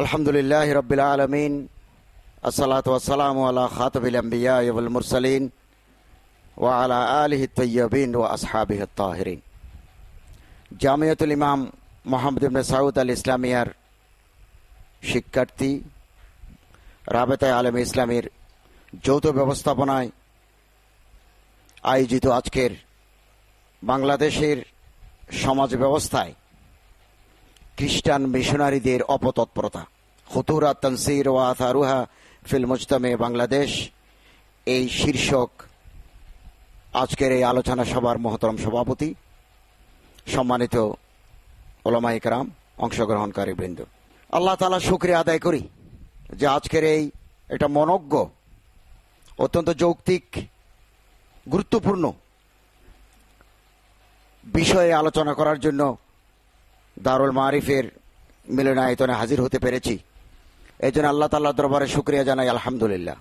আলহামদুলিল্লাহ রবিল আলমিন, আসসালাত ওয়াসালাম আলা খাতবিল আম্বিয়া মুরসালিন, ওয়া আলা আলিহি তৈয়বিন ও আসহাবিহ তাহিরিন। জামিয়াতুল ইমাম মোহাম্মদ ইবনে সাউদ আল ইসলামিয়ার শিক্ষার্থী রাবেতায় আলম ইসলামের যৌথ ব্যবস্থাপনায় আয়োজিত আজকের বাংলাদেশের সমাজ ব্যবস্থায় খ্রিস্টান মিশনারিদের অপতৎপরতা। হতুরা তনসির ওয়া আথারুহা ফিল মুজতামে বাংলাদেশ। এই শীর্ষক আজকের এই আলোচনা সভার মহতরম সভাপতি, সম্মানিত ওলামা ইকরাম অংশগ্রহণকারী বৃন্দ। আল্লাহ তালা শুক্রিয়া আদায় করি যে আজকের এই এটা মনজ্ঞ, অত্যন্ত যৌক্তিক, গুরুত্বপূর্ণ বিষয়ে আলোচনা করার জন্য দারুল মারিফের মিলনায়তনে হাজির হতে পেরেছি। এই জন্য আল্লাহ তাল্লাহ দরবারে শুক্রিয়া জানাই, আলহামদুলিল্লাহ।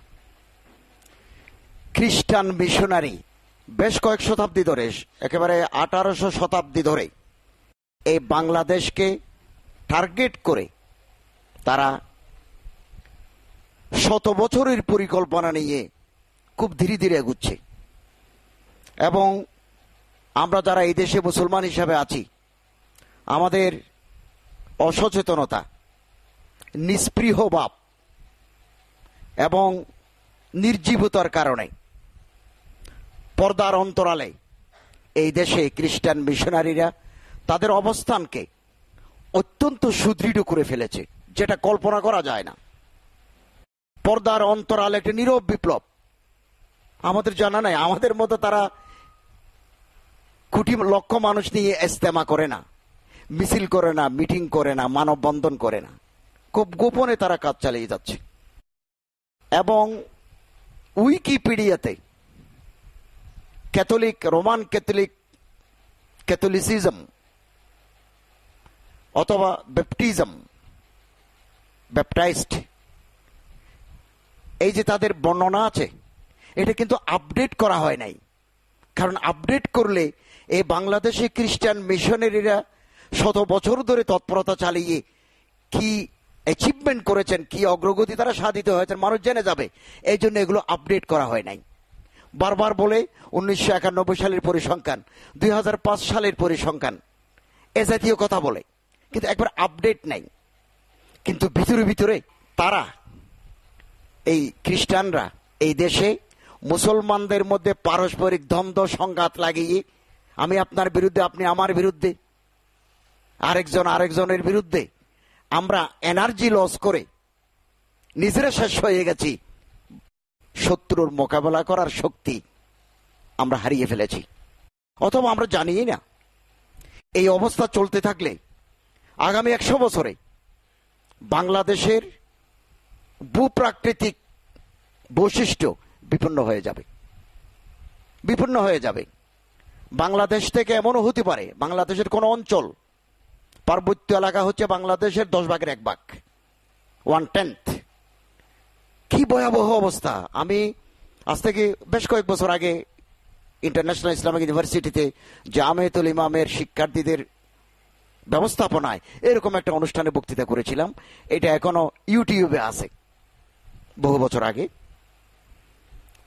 খ্রিস্টান মিশনারি বেশ কয়েক শতাব্দী ধরে, একেবারে আঠারোশো শতাব্দী ধরে এই বাংলাদেশকে টার্গেট করে তারা শত বছরের পরিকল্পনা নিয়ে খুব ধীরে ধীরে এগুচ্ছে। এবং আমরা যারা এই দেশে মুসলমান হিসাবে আছি আমাদের অসচেতনতা নিস্পৃহ ভাব এবং নির্জীবতার কারণে পর্দার অন্তরালে এই দেশে খ্রিস্টান মিশনারিরা তাদের অবস্থানকে অত্যন্ত সুদৃঢ় করে ফেলেছে, যেটা কল্পনা করা যায় না। পর্দার অন্তরালে একটা নীরব বিপ্লব। আমাদের জানা নাই, আমাদের মতো তারা কোটি লক্ষ মানুষ নিয়ে ইস্তেমা করে না। মিছিল করে না, মিটিং করে না, মানববন্ধন করে না। খুব গোপনে তারা কাজ চালিয়ে যাচ্ছে। এবং উইকিপিডিয়াতে ক্যাথলিক, রোমান ক্যাথলিক ক্যাথলিসিজম অথবা ব্যাপটিজম, ব্যাপটাইজড, এই যে তাদের বর্ণনা আছে, এটা কিন্তু আপডেট করা হয় নাই। কারণ আপডেট করলে এই বাংলাদেশে খ্রিস্টান মিশনারিরা শত বছর ধরে তৎপরতা চালিয়ে কি অ্যাচিভমেন্ট করেছেন, কি অগ্রগতি তারা সাধিত হয়েছেন, মানুষ জেনে যাবে। এই জন্য এগুলো আপডেট করা হয় নাই। বারবার বলে উনিশশো একানব্বই সালের পরিসংখ্যান, দুই হাজার পাঁচ সালের পরিসংখ্যান। এ জাতীয় কথা বলে, কিন্তু একবার আপডেট নাই। কিন্তু ভিতরে ভিতরে তারা, এই খ্রিস্টানরা, এই দেশে মুসলমানদের মধ্যে পারস্পরিক দ্বন্দ্ব, সংঘাত লাগিয়ে, আমি আপনার বিরুদ্ধে, আপনি আমার বিরুদ্ধে আরেকজন আরেকজনের বিরুদ্ধে আমরা এনার্জি লস করে নিজেরা শেষ হয়ে গেছি। শত্রুর মোকাবেলা করার শক্তি আমরা হারিয়ে ফেলেছি। অথবা আমরা জানি না, এই অবস্থা চলতে থাকলে আগামী একশো বছরে বাংলাদেশের ভূপ্রাকৃতিক বৈশিষ্ট্য বিপন্ন হয়ে যাবে। বিপন্ন হয়ে যাবে। বাংলাদেশ থেকে এমনও হতে পারে, বাংলাদেশের কোন অঞ্চল পার্বত্য এলাকা হচ্ছে বাংলাদেশের দশ ভাগের এক ভাগ। ওয়ান টেন্থ কি ভয়াবহ অবস্থা। আমি আজ থেকে বেশ কয়েক বছর আগে ইন্টারন্যাশনাল ইসলামিক ইউনিভার্সিটিতে জামেতুল ইমামের শিক্ষার্থীদের ব্যবস্থাপনায় এরকম একটা অনুষ্ঠানে বক্তৃতা করেছিলাম। এটা এখনও ইউটিউবে আছে। বহু বছর আগে।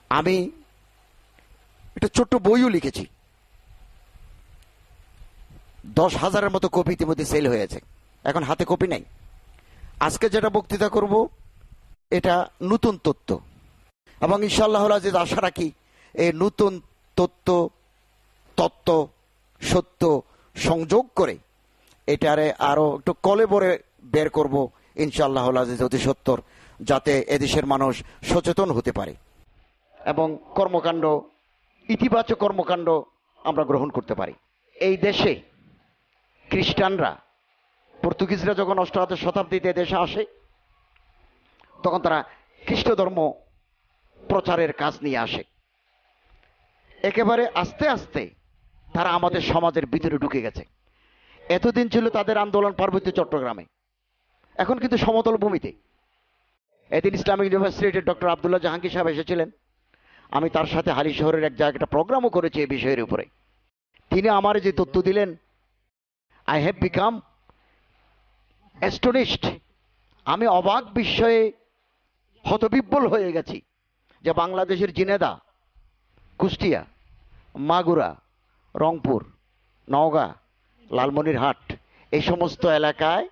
আমি একটা ছোট্ট বইও লিখেছি। দশ হাজারের মতো কপি ইতিমধ্যে সেল হয়েছে। এখন হাতে কপি নাই। আজকে যেটা বক্তৃতা করব, এটা নতুন তথ্য এবং ইনশাল্লাহ আজিজ আশা রাখি, এই নতুন তথ্য তত্ত্ব, সত্য সংযোগ করে এটারে আরও একটু কলে বরে বের করব ইনশাল্লাহ আজিজ অতি সত্তর, যাতে এদেশের মানুষ সচেতন হতে পারে। এবং কর্মকাণ্ড, ইতিবাচক কর্মকাণ্ড আমরা গ্রহণ করতে পারি। এই দেশে খ্রিস্টানরা, পর্তুগিজরা যখন অষ্টআদশ শতাব্দীতে দেশে আসে, তখন তারা খ্রিস্ট ধর্ম প্রচারের কাজ নিয়ে আসে। একেবারে আস্তে আস্তে তারা আমাদের সমাজের ভিতরে ঢুকে গেছে। এতদিন ছিল তাদের আন্দোলন পার্বত্য চট্টগ্রামে। এখন কিন্তু সমতল ভূমিতে। এদিন ইসলামিক ইউনিভার্সিটির ডক্টর আবদুল্লাহ জাহাঙ্গীর সাহেব এসেছিলেন। আমি তার সাথে হালি শহরের এক জায়গায় একটা প্রোগ্রামও করেছি এই বিষয়ের উপরে। তিনি আমার যে তথ্য দিলেন আই হ্যাভ বিকাম অ্যাস্টোনিস্ট আমি অবাক বিস্ময়ে হতবিব্বল হয়ে গেছি যে বাংলাদেশের জিনেদা, কুষ্টিয়া, মাগুরা, রংপুর, নওগাঁ, লালমনিরহাট, এই সমস্ত এলাকায়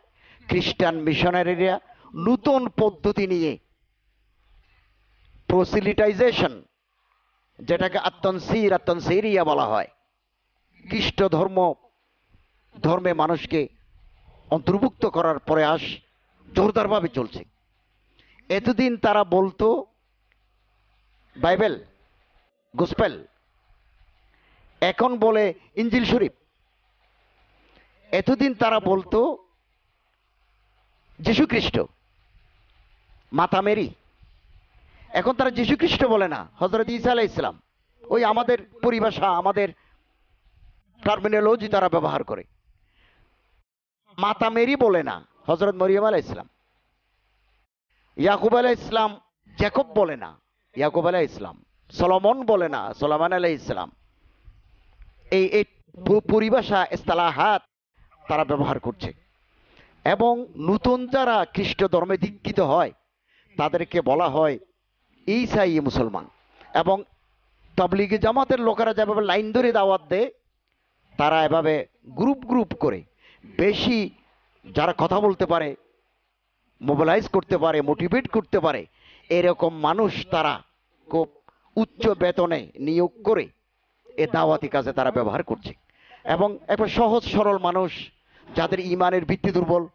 খ্রিস্টান মিশনারিরা নতুন পদ্ধতি নিয়ে প্রসিলিটাইজেশন যেটাকে আত্মনসির, আত্মনসিরিয়া বলা হয় খ্রিস্ট ধর্ম ধর্মে মানুষকে অন্তর্ভুক্ত করার প্রয়াস জোরদারভাবে চলছে। এতদিন তারা বলতো, বাইবেল, গোসপেল, এখন বলে ইঞ্জিল শরীফ। এতদিন তারা বলতো যীশু খ্রিস্ট মাতা মেরি। এখন তারা যীশু খ্রিস্ট বলে না হজরত ইসা আলাহ ইসলাম ওই আমাদের পরিভাষা, আমাদের টার্মিনোলজি তারা ব্যবহার করে। মাতা মেরি বলে না হজরত মরিয়ম আলাহ ইসলাম ইয়াকুব আলাহ ইসলাম জ্যাকব বলে না, ইয়াকুব আলাহ ইসলাম সলমন বলে না, সলমান আলাহ ইসলাম এই এই পরিভাষা, ইস্তালাহাত তারা ব্যবহার করছে। এবং নতুন যারা খ্রিস্ট ধর্মে দীক্ষিত হয়, তাদেরকে বলা হয় ঈসাই মুসলমান। এবং তবলিগে জামাতের লোকেরা যেভাবে লাইন ধরে দাওয়াত দেয়, তারা এভাবে গ্রুপ গ্রুপ করে বেশি যারা কথা বলতে পারে মোবিলাইজ করতে পারে মোটিভেট করতে পারে, এরকম মানুষ তারা খুব উচ্চ বেতনে নিয়োগ করে এ দাওয়াতি কাজে তারা ব্যবহার করছে। এবং একটা সহজ সরল মানুষ, যাদের ইমানের ভিত্তি দুর্বল,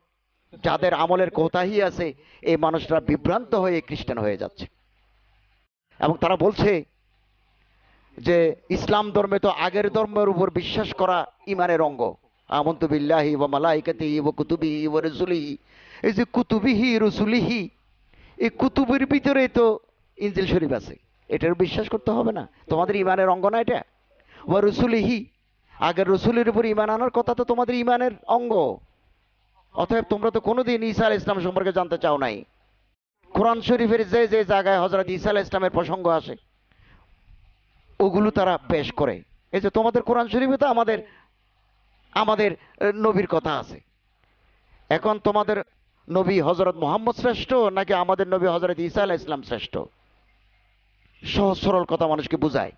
যাদের আমলের কোতাহি আছে, এই মানুষরা বিভ্রান্ত হয়ে খ্রিস্টান হয়ে যাচ্ছে। এবং তারা বলছে যে, ইসলাম ধর্মে তো আগের ধর্মের উপর বিশ্বাস করা ইমানের অঙ্গ। আমন্ত বিল্লাহি ওয়া মালাইকাতিহি ওয়া কুতুবিহি ওয়া রসুলিহি এই যে কুতুবিহি রসুলিহি, এই কুতুবের ভিতরে তো ইনজিল শরীফ আছে। এটার বিশ্বাস করতে হবে না। তোমাদের ইমানের অঙ্গ না এটা? ওয়া রসুলিহি, আগের রসুলের উপর ইমান আনার কথা তো তোমাদের ইমানের অঙ্গ। অতএব তোমরা তো কোনোদিন ঈসা আল ইসলাম সম্পর্কে জানতে চাও নাই। কোরআন শরীফের যে যে জায়গায় হজরত ঈসা ইসলামের প্রসঙ্গ আসে, ওগুলো তারা পেশ করে। এই যে তোমাদের কোরআন শরীফে তো আমাদের আমাদের নবীর কথা আছে। এখন তোমাদের নবী হজরত মোহাম্মদ শ্রেষ্ঠ নাকি আমাদের নবী হজরত ঈসা আলাহ ইসলাম শ্রেষ্ঠ? সহজ সরল কথা মানুষকে বুঝায়।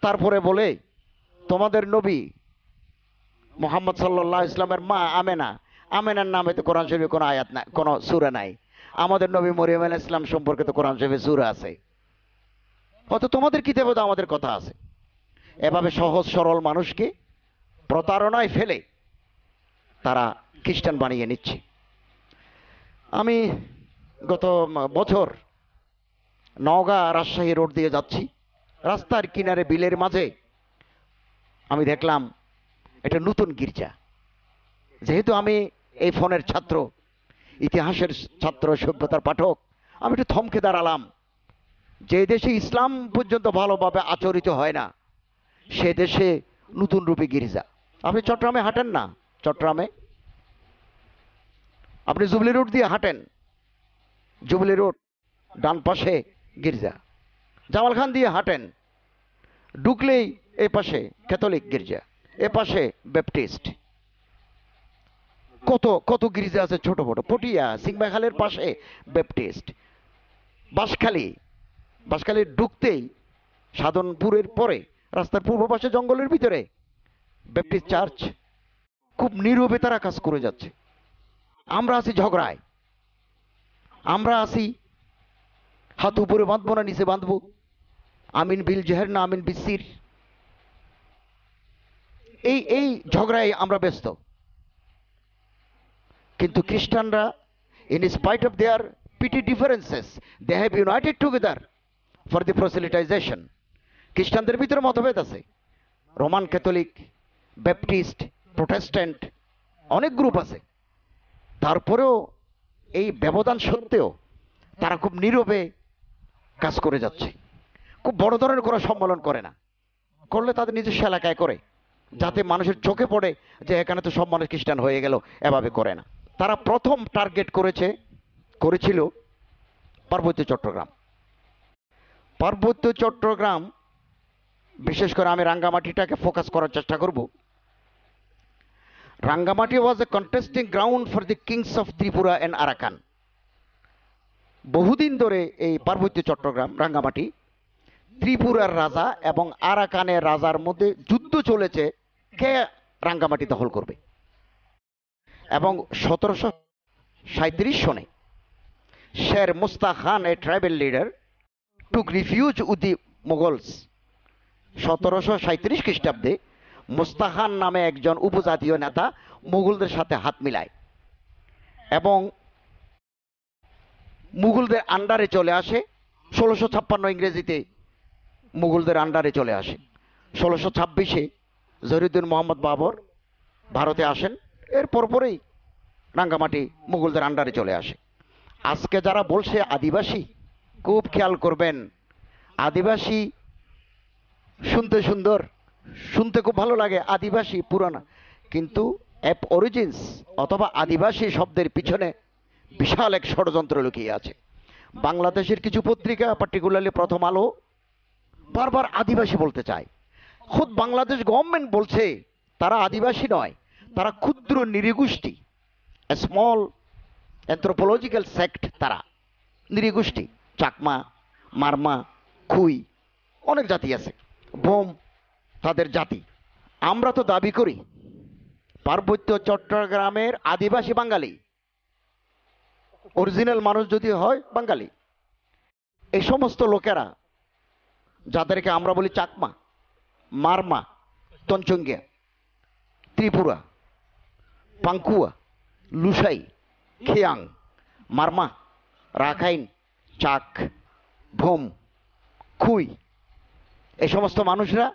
তারপরে বলে, তোমাদের নবী মোহাম্মদ সাল্লাহ ইসলামের মা আমেনা। আমেনার নামে তো কোরআন শরীফে কোনো আয়াত নাই কোনো সুরা নাই। আমাদের নবী মরিয়ম আলাহ ইসলাম সম্পর্কে তো কোরআন শরীফে সুরা আছে। অত তোমাদের কিতাবে তো আমাদের কথা আছে। এভাবে সহজ সরল মানুষকে প্রতারণায় ফেলে তারা খ্রিস্টান বানিয়ে নিচ্ছে। আমি গত বছর নওগাঁ রাজশাহী রোড দিয়ে যাচ্ছি। রাস্তার কিনারে বিলের মাঝে আমি দেখলাম এটা নতুন গির্জা। যেহেতু আমি এই ফোনের ছাত্র, ইতিহাসের ছাত্র, সভ্যতার পাঠক, আমি একটু থমকে দাঁড়ালাম। যে দেশে ইসলাম পর্যন্ত ভালোভাবে আচরিত হয় না, সে দেশে নতুন রূপে গির্জা। আপনি চট্টগ্রামে হাঁটেন না? চট্টগ্রামে? আপনি জুবলি রোড দিয়ে হাঁটেন? জুবলি রোড ডান পাশে গির্জা। জামাল খান দিয়ে হাঁটেন? ঢুকলেই এ পাশে ক্যাথলিক গির্জা এ পাশে ব্যাপটিস্ট। কত কত গির্জা আছে ছোট বড়? পটিয়া সিংবাখালের পাশে ব্যাপটিস্ট। বাঁশখালী বাঁশখালীর ঢুকতেই সাধনপুরের পরে রাস্তার পূর্ব পাশে জঙ্গলের ভিতরে ব্যাপটিস্ট চার্চ খুব নীরবে তারা কাজ করে যাচ্ছে। আমরা আছি ঝগড়ায়। আমরা আছি হাত উপরে বাঁধবো না, নিচে বাঁধবো। আমিন বিল জেহের না, আমিন বিসির। এই এই ঝগড়ায় আমরা ব্যস্ত। কিন্তু খ্রিস্টানরা in spite of their petty differences they have united together for the proselytization খ্রিস্টানদের ভিতরে মতভেদ আছে। রোমান ক্যাথলিক ব্যাপটিস্ট প্রোটেস্ট্যান্ট অনেক গ্রুপ আছে। তারপরেও এই ব্যবধান সত্ত্বেও তারা খুব নীরবে কাজ করে যাচ্ছে। খুব বড় ধরনের কোনো সম্মেলন করে না। করলে তাদের নিজস্ব এলাকায় করে, যাতে মানুষের চোখে পড়ে যে এখানে তো সব মানুষ খ্রিস্টান হয়ে গেল, এভাবে করে না। তারা প্রথম টার্গেট করেছে, করেছিল পার্বত্য চট্টগ্রাম। পার্বত্য চট্টগ্রাম, বিশেষ করে আমি রাঙ্গামাটিটাকে ফোকাস করার চেষ্টা করব। Rangamati was a contesting ground for the kings of Tripura and Arakan বহুদিন ধরে এই পার্বত্য চট্টগ্রাম রাঙ্গামাটি ত্রিপুরার রাজা এবং আরাকানের রাজার মধ্যে যুদ্ধ চলেছে, কে রাঙ্গামাটি দখল করবে? এবং সতেরোশো সাঁত্রিশ সনে Sher Musta Khan a tribal leader took refuge with the Mughals সতেরোশো সাঁত্রিশ খ্রিস্টাব্দে। মুস্তাখান নামে একজন উপজাতীয় নেতা মুঘলদের সাথে হাত মিলায় এবং মুঘলদের আন্ডারে চলে আসে। ষোলোশো ছাপ্পান্ন ইংরেজিতে মুঘলদের আন্ডারে চলে আসে। ষোলোশো ছাব্বিশে জহিরুদ্দিন মোহাম্মদ বাবর ভারতে আসেন। এর পরপরেই রাঙ্গামাটি মুঘলদের আন্ডারে চলে আসে। আজকে যারা বলছে আদিবাসী, খুব খেয়াল করবেন। আদিবাসী শুনতে সুন্দর শুনতে খুব ভালো লাগে আদিবাসী, পুরানা। কিন্তু অ্যাপ অরিজিনস অথবা আদিবাসী শব্দের পিছনে বিশাল এক ষড়যন্ত্র লুকিয়ে আছে। বাংলাদেশের কিছু পত্রিকা পার্টিকুলারলি প্রথম আলো, বারবার আদিবাসী বলতে চায়। খুদ বাংলাদেশ গভর্নমেন্ট বলছে, তারা আদিবাসী নয়, তারা ক্ষুদ্র নিরীগোষ্ঠী স্মল অ্যান্থ্রোপোলজিক্যাল সেক্ট তারা। নিরীগোষ্ঠী, চাকমা, মারমা, খুই, অনেক জাতি আছে। বোম তাদের জাতি। আমরা তো দাবি করি, পার্বত্য চট্টগ্রামের আদিবাসী বাঙালি। অরিজিনাল মানুষ যদি হয়, বাঙালি। এই সমস্ত লোকেরা, যাদেরকে আমরা বলি চাকমা, মারমা তঞ্চঙ্গিয়া ত্রিপুরা, পাঙ্কুয়া, লুসাই, খেয়াং, মারমা, রাখাইন, চাক, ভোম, খুই, এই সমস্ত মানুষরা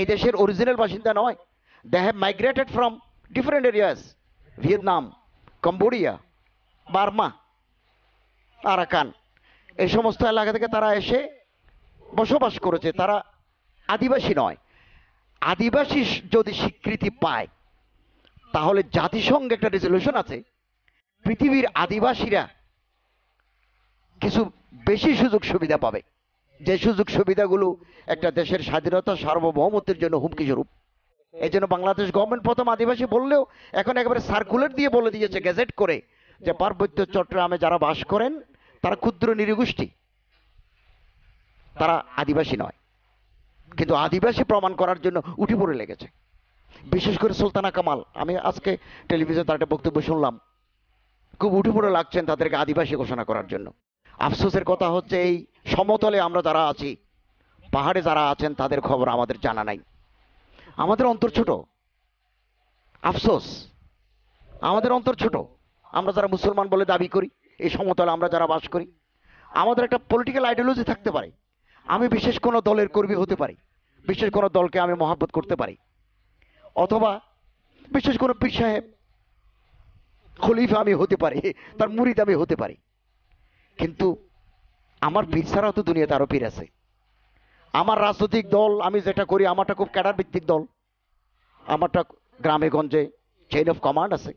এই দেশের অরিজিনাল বাসিন্দা নয়। They have migrated from different areas Vietnam Cambodia Burma Arakan এই সমস্ত এলাকা থেকে তারা এসে বসবাস করেছে। তারা আদিবাসী নয়। আদিবাসী যদি স্বীকৃতি পায়, তাহলে জাতিসংঘে একটা রেজলিউশন আছে। পৃথিবীর আদিবাসীরা কিছু বেশি সুযোগ সুবিধা পাবে। যে সুযোগ সুবিধাগুলো একটা দেশের স্বাধীনতা সার্বভৌমত্বের জন্য হুমকি স্বরূপ। এই জন্য বাংলাদেশ গভর্নমেন্ট প্রথম আদিবাসী বললেও এখন একেবারে সার্কুলার দিয়ে বলে দিয়েছে গেজেট করে যে পার্বত্য চট্টগ্রামে যারা বাস করেন, তারা ক্ষুদ্র নিরীগোষ্ঠী। তারা আদিবাসী নয়। কিন্তু আদিবাসী প্রমাণ করার জন্য উঠে পড়ে লেগেছে। বিশেষ করে সুলতানা কামাল, আমি আজকে টেলিভিশনে তার একটা বক্তব্য শুনলাম। খুব উঠে পড়ে লাগছেন তাদেরকে আদিবাসী ঘোষণা করার জন্য। আফসোসের কথা হচ্ছে এই সমতলে আমরা যারা আছি, পাহাড়ে যারা আছেন, তাদের খবর আমাদের জানা নাই। আমাদের অন্তর ছোট। আফসোস। আমাদের অন্তর ছোট। আমরা যারা মুসলমান বলে দাবি করি, এই সমতলে আমরা যারা বাস করি, আমাদের একটা পলিটিক্যাল আইডিওলজি থাকতে পারে। আমি বিশেষ কোনো দলের কর্মী হতে পারি, বিশেষ কোনো দলকে আমি মহাব্বত করতে পারি। অথবা বিশেষ কোনো পীর সাহেব, খলিফা আমি হতে পারি, তার মুরিদ আমি হতে পারি। কিন্তু আমার পীর ছাড়াও তো দুনিয়াতে আরও পীর আছে। আমার রাজনৈতিক দল, আমি যেটা করি, আমারটা খুব ক্যাডার ভিত্তিক দল। আমারটা গ্রামে গঞ্জে চেইন অফ কমান্ড আছে।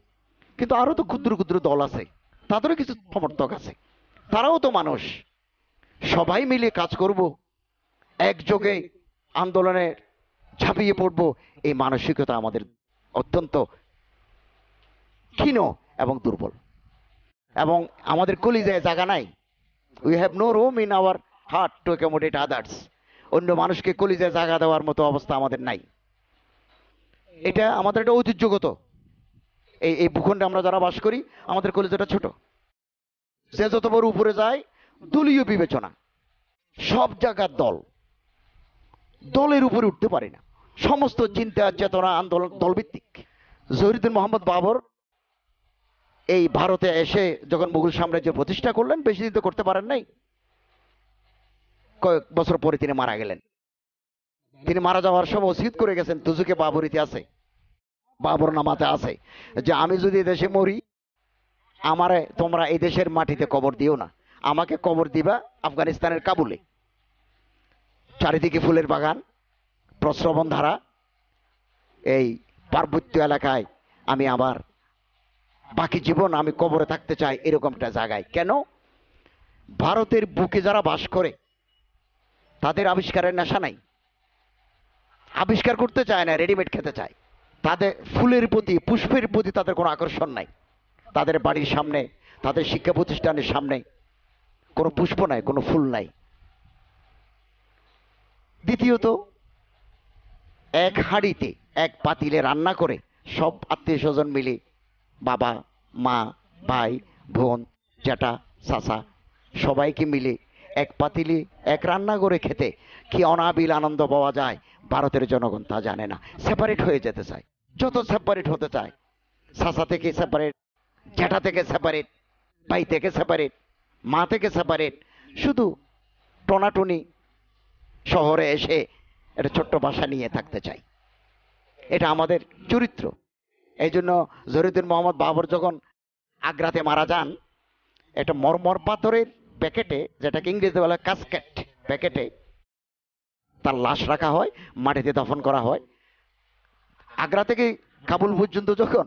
কিন্তু আরও তো ক্ষুদ্র ক্ষুদ্র দল আছে। তাদেরও কিছু সমর্থক আছে। তারাও তো মানুষ। সবাই মিলে কাজ করব। একযোগে আন্দোলনে ঝাঁপিয়ে পড়ব। এই মানসিকতা আমাদের অত্যন্ত ক্ষীণ এবং দুর্বল। এবং আমাদের কলিজায় জায়গা নাই। We have no room in our heart to accommodate others অন্য মানুষকে কলিজায় জায়গা দেওয়ার মতো অবস্থা আমাদের নাই। এটা আমাদের একটা ঐতিহ্যগত। এই এই ভূখণ্ডে আমরা যারা বাস করি, আমাদের কলিজাটা ছোট। যে যত বড় উপরে যায়, দলীয় বিবেচনা। সব জায়গার দল। দলের উপরে উঠতে পারে না। সমস্ত চিন্তা, চেতনা, আন্দোলন, দলভিত্তিক। জহিরুদ্দিন মোহাম্মদ বাবর এই ভারতে এসে যখন মুঘল সাম্রাজ্য প্রতিষ্ঠা করলেন, বেশি দিন তো করতে পারেন নাই। কয়েক বছর পরে তিনি মারা গেলেন। তিনি মারা যাওয়ার সময় ওসিদ করে গেছেন, তুজুকে বাবরিতে আছে বাবর নামাতে আছে। যে আমি যদি দেশে মরি, আমারে তোমরা এই দেশের মাটিতে কবর দিও না। আমাকে কবর দিবা আফগানিস্তানের কাবুলে। চারিদিকে ফুলের বাগান প্রশ্রবণ ধারা, এই পার্বত্য এলাকায় আমি আবার বাকি জীবন আমি কবরে থাকতে চাই এরকম একটা জায়গায়। কেন? ভারতের বুকে যারা বাস করে, তাদের আবিষ্কারের নেশা নাই। আবিষ্কার করতে চায় না, রেডিমেড খেতে চায়। তাদের ফুলের প্রতি, পুষ্পের প্রতি তাদের কোনো আকর্ষণ নাই। তাদের বাড়ির সামনে, তাদের শিক্ষা প্রতিষ্ঠানের সামনে কোনো পুষ্প নাই, কোনো ফুল নাই। দ্বিতীয়ত, এক হাঁড়িতে এক পাতিলে রান্না করে সব আত্মীয় স্বজন মিলে বাবা, মা, ভাই, বোন, জ্যাঠা, চাচা সবাইকে মিলে এক পাতিলে, এক রান্না করে খেতে কি অনাবিল আনন্দ পাওয়া যায় ভারতের জনগণ তা জানে না। সেপারেট হয়ে যেতে চায়। যত সেপারেট হতে চায়। চাচা থেকে সেপারেট জ্যাঠা থেকে সেপারেট ভাই থেকে সেপারেট মা থেকে সেপারেট শুধু টনাটনি শহরে এসে একটা ছোট্ট বাসা নিয়ে থাকতে চাই এটা আমাদের চরিত্র। এই জন্য জহিরুদ্দিন মোহাম্মদ বাবর যখন আগ্রাতে মারা যান, একটা মরমর পাথরের প্যাকেটে, যেটাকে ইংরেজিতে বলে কাসকেট প্যাকেটে, তার লাশ রাখা হয়, মাটিতে দফন করা হয় আগ্রা থেকে কাবুল পর্যন্ত যখন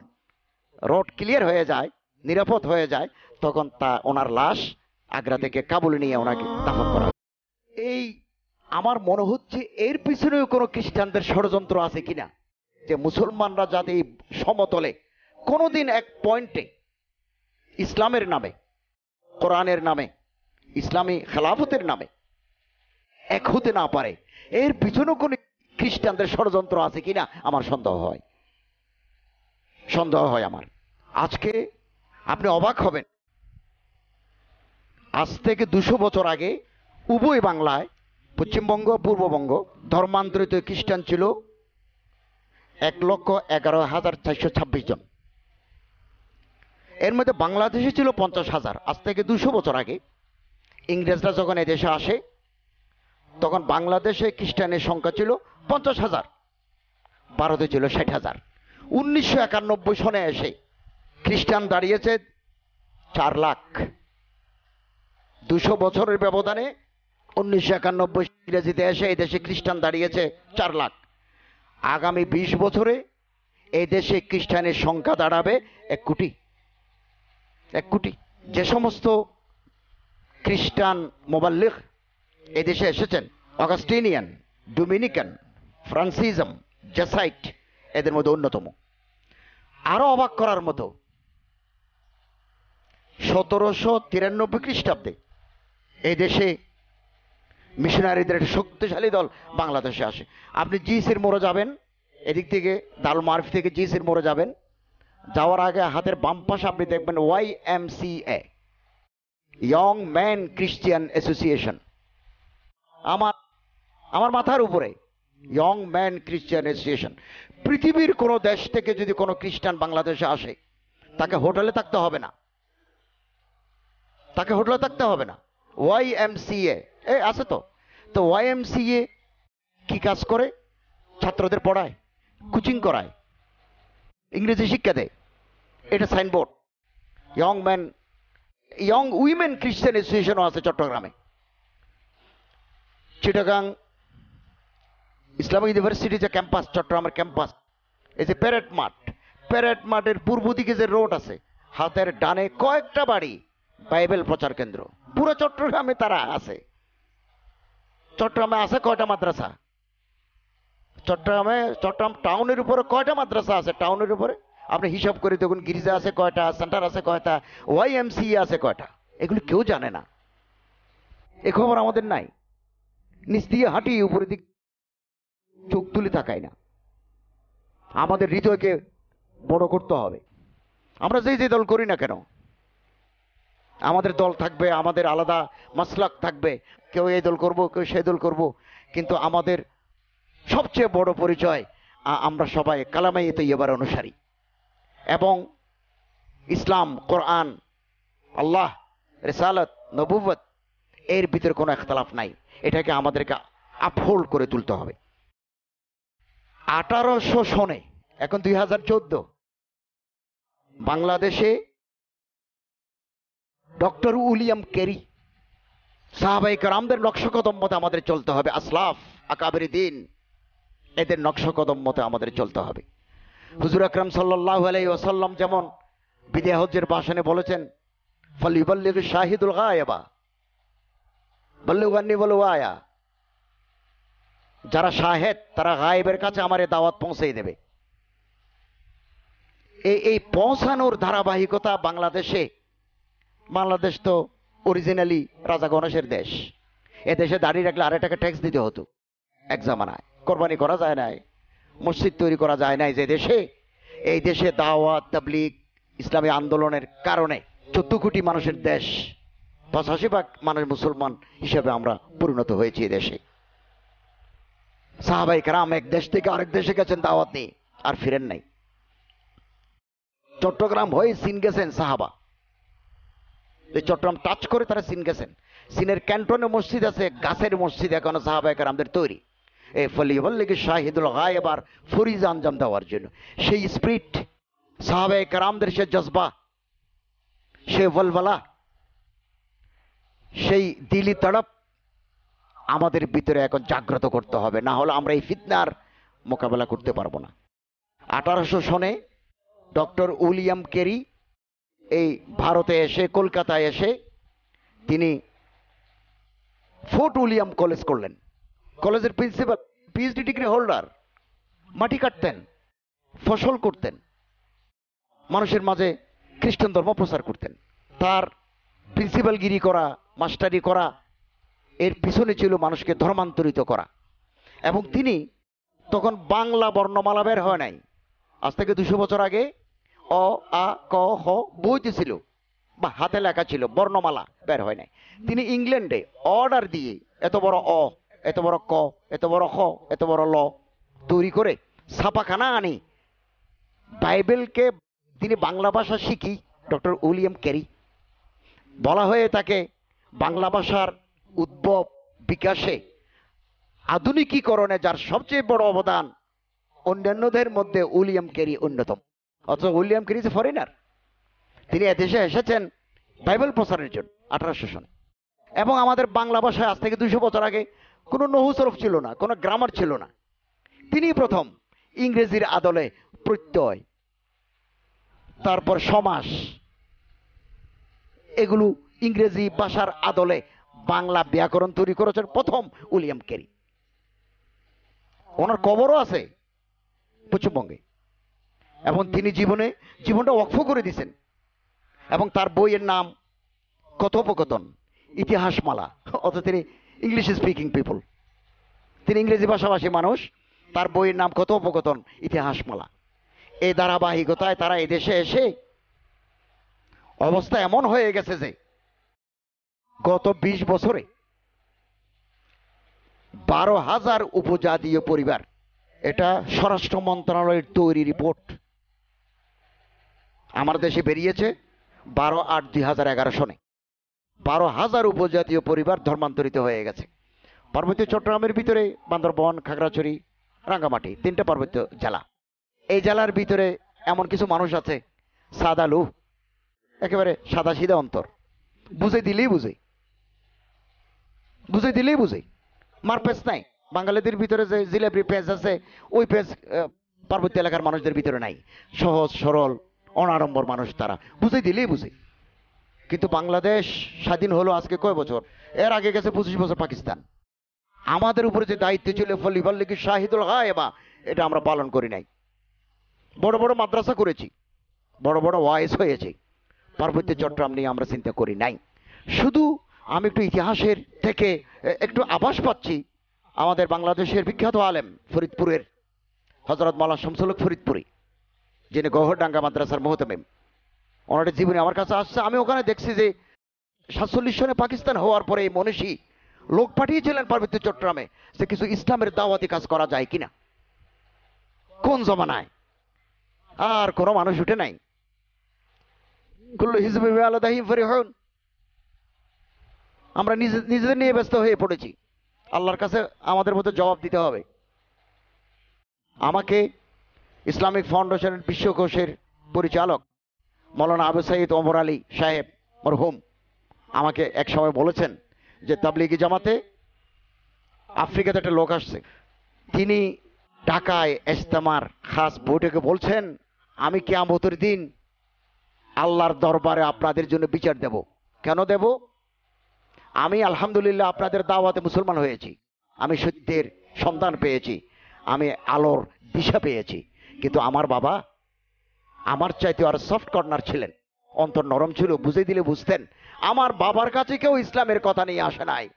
রোড ক্লিয়ার হয়ে যায়, নিরাপদ হয়ে যায়, তখন তা, ওনার লাশ আগ্রা থেকে কাবুল নিয়ে ওনাকে দাফন করা। এই আমার মনে হচ্ছে এর পিছনেও কোনো খ্রিস্টানদের ষড়যন্ত্র আছে কিনা যে মুসলমানরা যাতে এই সমতলে, কোনোদিন এক পয়েন্টে ইসলামের নামে, কোরআনের নামে, ইসলামী খেলাফতের নামে এক হতে না পারে। এর পিছনেও কোনো খ্রিস্টানদের ষড়যন্ত্র আছে কিনা আমার সন্দেহ হয়। সন্দেহ হয় আমার। আজকে আপনি অবাক হবেন। আজ থেকে দুশো বছর আগে উভয় বাংলায়, পশ্চিমবঙ্গ, পূর্ববঙ্গ ধর্মান্তরিত খ্রিস্টান ছিল। এক লক্ষ এগারো হাজার চারশো ছাব্বিশ জন। এর মধ্যে বাংলাদেশে ছিল পঞ্চাশ হাজার। আজ থেকে দুশো বছর আগে ইংরেজরা যখন এদেশে আসে, তখন বাংলাদেশে খ্রিস্টানের সংখ্যা ছিল পঞ্চাশ হাজার। ভারতে ছিল ষাট হাজার। উনিশশো একানব্বই সনে এসে খ্রিস্টান দাঁড়িয়েছে চার লাখ। দুশো বছরের ব্যবধানে উনিশশো একানব্বই ইংরেজিতে এসে এই দেশে খ্রিস্টান দাঁড়িয়েছে চার লাখ। আগামী বিশ বছরে এই দেশে খ্রিস্টানের সংখ্যা দাঁড়াবে এক কোটি। এক কোটি। যে সমস্ত খ্রিস্টান মোবাল্লিক এদেশে এসেছেন, অগাস্টিনিয়ান, ডোমিনিকান ফ্রান্সিজম জেসাইট, এদের মধ্যে অন্যতম। আরও অবাক করার মতো সতেরোশো তিরানব্বই খ্রিস্টাব্দে এই দেশে মিশনারিদের একটা শক্তিশালী দল বাংলাদেশে আসে। আপনি জিসির মোড়ে যাবেন, এদিক থেকে দাল মার্ফ থেকে জিসির মোড়ে যাবেন। যাওয়ার আগে হাতের বাম পাশে আপনি দেখবেন Y M C A, young man Christian association. আমার আমার মাথার উপরে, ইয়ং ম্যান ক্রিশ্চিয়ান অ্যাসোসিয়েশন। পৃথিবীর কোনো দেশ থেকে যদি কোনো খ্রিস্টান বাংলাদেশে আসে, তাকে হোটেলে থাকতে হবে না। তাকে হোটেলে থাকতে হবে না। ওয়াই এম সি এ এ, আছে তো। তো ওয়াই এ কি কাজ করে? ছাত্রদের পড়ায় কোচিং করায়, ইংরেজি শিক্ষা দেয়। এটা signboard young man young women খ্রিস্টান অ্যাসোসিয়েশনও আছে চট্টগ্রামে। চিটাগাং, ইসলামিক ইউনিভার্সিটি যে ক্যাম্পাস চট্টগ্রামের ক্যাম্পাস এই যে প্যারেড মাঠ। প্যারেড মাঠের পূর্ব দিকে যে রোড আছে, হাতের ডানে কয়েকটা বাড়ি বাইবেল প্রচার কেন্দ্র। পুরো চট্টগ্রামে তারা আছে। চট্টগ্রামে আছে কয়টা মাদ্রাসা? চট্টগ্রামে, চট্টগ্রাম টাউনের উপরে কয়টা মাদ্রাসা আছে? টাউনের উপরে? আপনি হিসাব করে দেখুন, গিরিজা আছে কয়টা, সেন্টার আছে কয়টা, ওয়াই এম সি আছে কয়টা? এগুলো কেউ জানে না। এ খবর আমাদের নাই। নিচ দিয়ে হাঁটি উপরের দিক চোখ তুলে তাকাই না। আমাদের হৃদয়কে বড় করতে হবে। আমরা যেই যে দল করি না কেন আমাদের দল থাকবে, আমাদের আলাদা মাসলাক থাকবে। কেউ এই দল করব, কেউ সেই দল করব। কিন্তু আমাদের সবচেয়ে বড় পরিচয় আমরা সবাই কালামাই তৈবার অনুসারী। এবং ইসলাম, কোরআন, আল্লাহ, রেসালত নবুবত এর ভিতরে কোনো একতলাফ নাই। এটাকে আমাদেরকে আপহোল্ড করে তুলতে হবে। আঠারোশো সনে, এখন দুই হাজার চোদ্দ, বাংলাদেশে ডক্টর উইলিয়াম কেরি সাহাবাই কারামদের নকশকদম মতে আমাদের চলতে হবে। আসলাফ আকাবের দিন, এদের নকশকদম মতে আমাদের চলতে হবে। হুজুর আকরাম সাল্লাহ আলাই ওসাল্লাম যেমন বিদে হজ্জের ভাষণে বলেছেন ফলিবল্লিগ শাহিদুল গায়েবা, বল্লুগান্নি বলু আয়া যারা শাহেদ, তারা গায়েবের কাছে আমার দাওয়াত পৌঁছেই দেবে। এই এই পৌঁছানোর ধারাবাহিকতা বাংলাদেশে বাংলাদেশ তো অরিজিনালি রাজা গণেশের দেশ। এ দেশে দাঁড়িয়ে রাখলে আড়াই টাকা ট্যাক্স দিতে হতো। এক জামানায়। কোরবানি করা যায় নাই। মসজিদ তৈরি করা যায় নাই যে দেশে। এই দেশে দাওয়াত, তাবলিগ, ইসলামী আন্দোলনের কারণে চোদ্দ কোটি মানুষের দেশ, পঁচাশি ভাগ মানুষ মুসলমান হিসেবে আমরা পরিণত হয়েছি দেশে। সাহাবাই কারাম এক দেশ থেকে আরেক দেশে গেছেন দাওয়াত নিয়ে, আর ফিরেন নাই। চট্টগ্রাম হয়ে সিন গেছেন সাহাবা। এই চট্টগ্রাম টাচ করে তারা সিন গেছেন। সিনের ক্যান্টনে মসজিদ আছে, গাছের মসজিদ এখনও সাহাবাই কারামদের তৈরি। এই ফলিবল্লিকে শাহিদুল গায়েব আর ফরিজ আঞ্জাম দেওয়ার জন্য। সেই স্পিরিট সাহাবাই কারামদের সে জজবা, সে বলবলা সেই দিলি তড়প আমাদের ভিতরে এখন জাগ্রত করতে হবে। না হলে আমরা এই ফিতনার মোকাবেলা করতে পারব না। আঠারোশো সনে ডক্টর উইলিয়াম কেরি এই ভারতে এসে, কলকাতায় এসে তিনি ফোর্ট উইলিয়াম কলেজ করলেন। কলেজের প্রিন্সিপাল পিএইচডি ডিগ্রি হোল্ডার, মাটি কাটতেন, ফসল করতেন, মানুষের মাঝে খ্রিস্টান ধর্ম প্রচার করতেন। তার প্রিন্সিপালগিরি করা, মাস্টারি করা, এর পিছনে ছিল মানুষকে ধর্মান্তরিত করা। এবং তিনি তখন বাংলা বর্ণমালা বের হয় নাই। আজ থেকে দুশো বছর আগে অ, আ, ক, হ বইতে ছিল বা হাতে লেখা ছিল, বর্ণমালা, বের হয় নাই। তিনি ইংল্যান্ডে অর্ডার দিয়ে এত বড় অ, এত বড় ক, এত বড় খ এত বড় ল তৈরি করে ছাপাখানা আনি। বাইবেলকে তিনি বাংলা ভাষা শিখি, ডক্টর উইলিয়াম ক্যারি বলা হয়ে তাকে বাংলা ভাষার উদ্ভব বিকাশে আধুনিকীকরণে যার সবচেয়ে বড় অবদান অন্যান্যদের মধ্যে উইলিয়াম ক্যারি অন্যতম। অথচ উইলিয়াম ক্যারি যে ফরেনার তিনি এদেশে এসেছেন বাইবেল প্রচারের জন্য, আঠারোশো সনে। এবং আমাদের বাংলা ভাষায় আজ থেকে দুশো বছর আগে কোনো নহুসরফ ছিল না, কোনো গ্রামার ছিল না। তিনি প্রথম ইংরেজির আদলে প্রত্যয়, তারপর সমাস, এগুলো ইংরেজি ভাষার আদলে বাংলা ব্যাকরণ তৈরি করেছেন প্রথম উইলিয়াম কেরি। ওনার কবরও আছে পশ্চিমবঙ্গে। এবং তিনি জীবনে জীবনটা অক্ষ করে দিয়েছেন। এবং তার বইয়ের নাম কথোপকথন, ইতিহাসমালা। অত তিনি ইংলিশ স্পিকিং পিপল তিনি ইংরেজি ভাষাভাষী মানুষ। তার বইয়ের নাম কথোপকথন, ইতিহাসমালা। এই ধারাবাহিকতায় তারা এদেশে এসে অবস্থা এমন হয়ে গেছে যে গত ২০ বছরে বারো হাজার উপজাতীয় পরিবার, এটা স্বরাষ্ট্র মন্ত্রণালয়ের তৈরি রিপোর্ট। আমার দেশে বেরিয়েছে বারো আট দুই হাজার এগারো সনে। বারো হাজার উপজাতীয় পরিবার ধর্মান্তরিত হয়ে গেছে। পার্বত্য চট্টগ্রামের ভিতরে বান্দরবন, খাগড়াছড়ি, রাঙ্গামাটি, তিনটা পার্বত্য জেলা। এই জেলার ভিতরে এমন কিছু মানুষ আছে, সাদা সাদালু একেবারে সাদা সিধা অন্তর। বুঝে দিলেই বুঝে। বুঝে দিলেই বুঝে। মার পেজ নাই। বাঙালিদের ভিতরে যে জিলেবি পেজ আছে, ওই পেজ পার্বত্য এলাকার মানুষদের ভিতরে নাই। সহজ, সরল অনাড়ম্বর মানুষ তারা। বুঝে দিলেই বুঝে। কিন্তু বাংলাদেশ স্বাধীন হলো আজকে কয় বছর? এর আগে গেছে পঁচিশ বছর পাকিস্তান। আমাদের উপরে যে দায়িত্ব ছিল ফলিফল্লিকি শাহিদুল গায়েবা, এটা আমরা পালন করি নাই। বড় বড় মাদ্রাসা করেছি। বড় বড় ওয়াইস হয়েছে। পার্বত্য চট্টগ্রাম নিয়ে আমরা চিন্তা করি নাই। শুধু আমি একটু ইতিহাসের থেকে একটু আভাস পাচ্ছি আমাদের বাংলাদেশের বিখ্যাত আলেম ফরিদপুরের হজরত মালা শামসুলক ফরিদপুরি। যিনি গহরডাঙ্গা মাদ্রাসার মোহতামিম। ওনার জীবনে আমার কাছে আসছে। আমি ওখানে দেখছি যে সাতচল্লিশ সনে পাকিস্তান হওয়ার পরে এই মনীষী লোক পাঠিয়েছিলেন পার্বত্য চট্টগ্রামে সে কিছু ইসলামের দাওয়াতি কাজ করা যায় কিনা। কোন জমানায়? আর কোনো মানুষ উঠে নাই। আমরা নিজে, নিজেদের নিয়ে ব্যস্ত হয়ে পড়েছি। আল্লাহর কাছে আমাদের মতো জবাব দিতে হবে। আমাকে ইসলামিক ফাউন্ডেশনের বিশ্বকোষের পরিচালক মৌলানা আবু সাইদ ওমর আলী সাহেব মরহুম আমাকে এক সময় বলেছেন যে তাবলিগি জামাতে আফ্রিকাতে একটা লোক আসছে। তিনি ঢাকায় ইস্তেমার খাস বৈঠকে বলছেন, আমি কেয়ামতের দিন আল্লাহর দরবারে আপনাদের জন্য বিচার দেব। কেন দেব? আমি আলহামদুলিল্লাহ আপনাদের দাওয়াতে মুসলমান হয়েছি। আমি সত্যের সন্তান পেয়েছি। আমি আলোর দিশা পেয়েছি। কিন্তু আমার বাবা আমার চাইতে আর সফট কর্নার ছিলেন। অন্তর নরম ছিল বুঝে দিলে বুঝতেন, আমার বাবার কাছে কেউ ইসলামের কথা নিয়ে আসে নাই।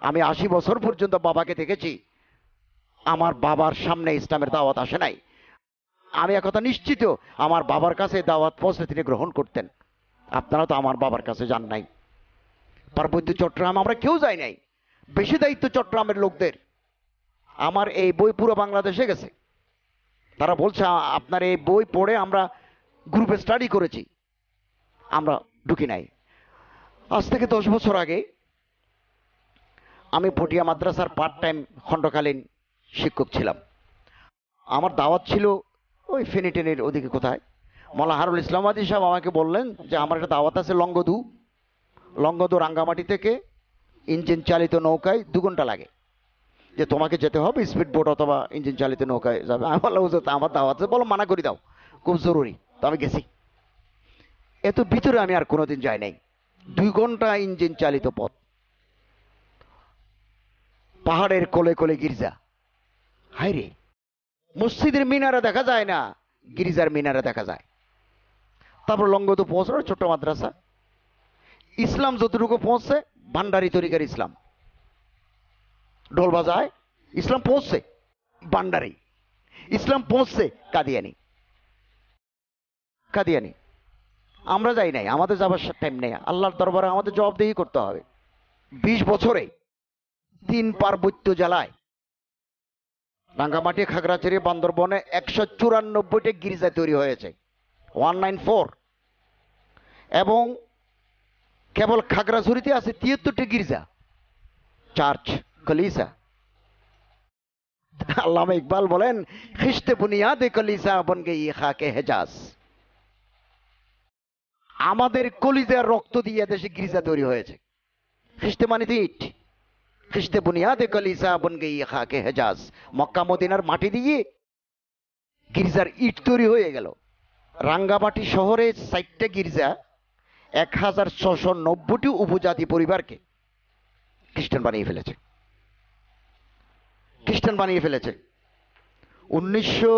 আমি আশি বছর পর্যন্ত বাবাকে দেখেছি, আমার বাবার সামনে ইসলামের দাওয়াত আসে নাই। আমি একথা নিশ্চিত, আমার বাবার কাছে দাওয়াত পৌঁছে তিনি গ্রহণ করতেন। আপনারা তো আমার বাবার কাছে যান নাই। পার্বত্য চট্টগ্রাম আমরা কেউ যাই নাই। বেশি দায়িত্ব চট্টগ্রামের লোকদের। আমার এই বই পুরো বাংলাদেশে গেছে। তারা বলছে আপনার এই বই পড়ে আমরা গ্রুপে স্টাডি করেছি। আমরা ঢুকি নাই। আজ থেকে দশ বছর আগে আমি ভটিয়া মাদ্রাসার পার্ট টাইম খণ্ডকালীন শিক্ষক ছিলাম। আমার দাওয়াত ছিল ওই ফেনিটেনের ওদিকে কোথায়। মলা হারুল ইসলামাদি সাহেব আমাকে বললেন যে, আমার একটা দাওয়াত আছে লঙ্গদু। লঙ্গদু রাঙ্গামাটি থেকে ইঞ্জিন চালিত নৌকায় দু ঘণ্টা লাগে। যে তোমাকে যেতে হবে স্পিড বোট অথবা ইঞ্জিন চালিত নৌকায় যাবে। আমি বললাম "হুজুর, আমার দাওয়াত বলো মানা করে দাও। খুব জরুরি তো আমি গেছি। এত ভিতরে আমি আর কোনোদিন যাই নাই। দুই ঘণ্টা ইঞ্জিন চালিত পথ। পাহাড়ের কোলে কোলে গির্জা। হায় রে! মসজিদের মিনারে দেখা যায় না গির্জার মিনারে দেখা যায়। তারপর লঙ্গদু পৌঁছলো ছোট্ট মাদ্রাসা। ইসলাম যতটুকু পৌঁছছে ভান্ডারি তরিকার ইসলাম। ঢোল বাজায়, ইসলাম পৌঁছছে বান্ডারি। ইসলাম পৌঁছছে কাদিয়ানি। কাদিয়ানি, আমরা যাই নাই, আমাদের যাবার টাইম নেই। আল্লাহর দরবারে আমাদের জবাবদেহি করতে হবে। বিশ বছরে তিন পার্বত্য জেলায় রাঙ্গামাটি, খাগড়াছড়ি, বান্দরবনে একশো চুরানব্বইটি গির্জা তৈরি হয়েছে। One nine four. এবং কেবল খাগড়াছড়িতে আছে তিয়াত্তরটি গির্জা। চার্চ। কলিসা আল্লামা ইকবাল বলেন খিস্তে বুনিয়াদে কলিসা বন গই খাকে হেজাজ। আমাদের কলিজার রক্ত দিয়ে দেশে গির্জা তৈরি হয়েছে। খিস্তে মানে ইট। খিস্তে বুনিয়াদে কলিসা বন গই খাকে হেজাজ। মক্কা মদিনার মাটি দিয়ে গির্জার ইট তৈরি হয়ে গেল। রাঙ্গামাটি শহরে সাইটটা গির্জা, এক হাজার ছশো নব্বইটি উপজাতি পরিবারকে খ্রিস্টান বানিয়ে ফেলেছে। খ্রিস্টান বানিয়ে ফেলেছে। উনিশশো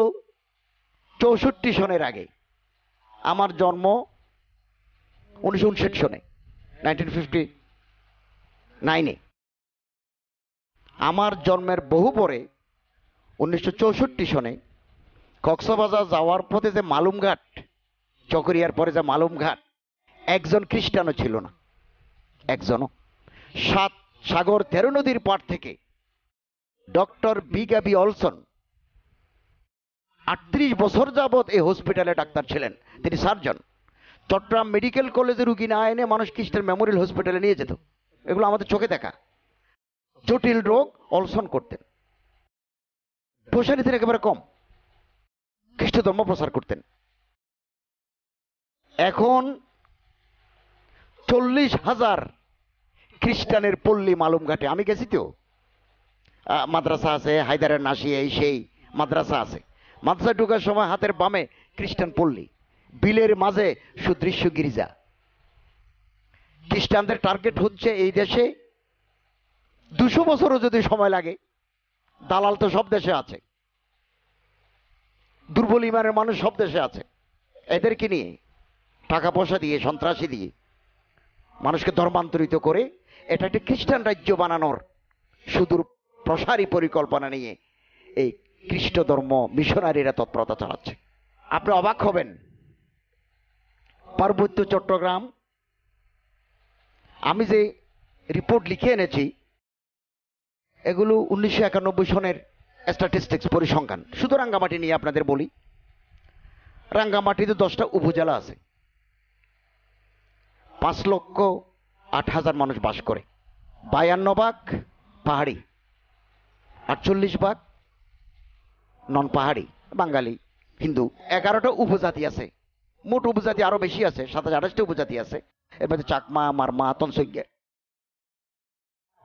চৌষট্টি সনের আগে। আমার জন্ম উনিশশো উনষাট সনে নাইনটিন ফিফটি নাইনে আমার জন্মের বহু পরে উনিশশো চৌষট্টি সনে কক্সবাজার যাওয়ার পথে যে মালুমঘাট চকরিয়ার পরে যে মালুমঘাট একজন খ্রিস্টানও ছিল না। একজনও। সাত সাগর তেরো নদীর পাড় থেকে ডক্টর বিগাবি অলসন। আটত্রিশ বছর যাবৎ এই হসপিটালে ডাক্তার ছিলেন। তিনি সার্জন। চট্টগ্রাম মেডিকেল কলেজে রুগী না এনে মানুষ খ্রিস্টান মেমোরিয়াল হসপিটালে নিয়ে যেত। এগুলো আমাদের চোখে দেখা। জটিল রোগ অলসন করতেন। পয়সা একেবারে কম। খ্রিস্ট ধর্ম প্রচার করতেন। এখন চল্লিশ হাজার খ্রিস্টানের পল্লী মালুমঘাটে আমি গেছি তো। মাদ্রাসা আছে, হায়দারের নাসি, এই সেই মাদ্রাসা আছে। মাদ্রাসা ঢোকার সময় হাতের বামে খ্রিস্টান পল্লী, বিলের মাঝে সুদৃশ্য গির্জা। খ্রিস্টানদের টার্গেট হচ্ছে এই দেশে দুশো বছরও যদি সময় লাগে, দালাল তো সব দেশে আছে। দুর্বল ইমানের মানুষ সব দেশে আছে। এদেরকে নিয়ে টাকা পয়সা দিয়ে, সন্ত্রাসী দিয়ে, মানুষকে ধর্মান্তরিত করে, এটা একটি খ্রিস্টান রাজ্য বানানোর সুদূর প্রসারী পরিকল্পনা নিয়ে এই খ্রিস্ট ধর্ম মিশনারিরা তৎপরতা চালাচ্ছে। আপনি অবাক হবেন। পার্বত্য চট্টগ্রাম, আমি যে রিপোর্ট লিখে এনেছি, এগুলো উনিশশো একানব্বই সনের স্ট্যাটিস্টিক্স পরিসংখ্যান। শুধু রাঙ্গামাটি নিয়ে আপনাদের বলি। রাঙ্গামাটিতে দশটা উপজেলা আছে। পাঁচ লক্ষ আট হাজার মানুষ বাস করে। বায়ান্ন ভাগ পাহাড়ি। আটচল্লিশ ভাগ নন পাহাড়ি, বাঙালি, হিন্দু, এগারোটা উপজাতি আছে। মোট উপজাতি আরও বেশি আছে, সাতাশ, আঠাশটা উপজাতি আছে। এর মধ্যে চাকমা, মারমা তনসজ্ঞা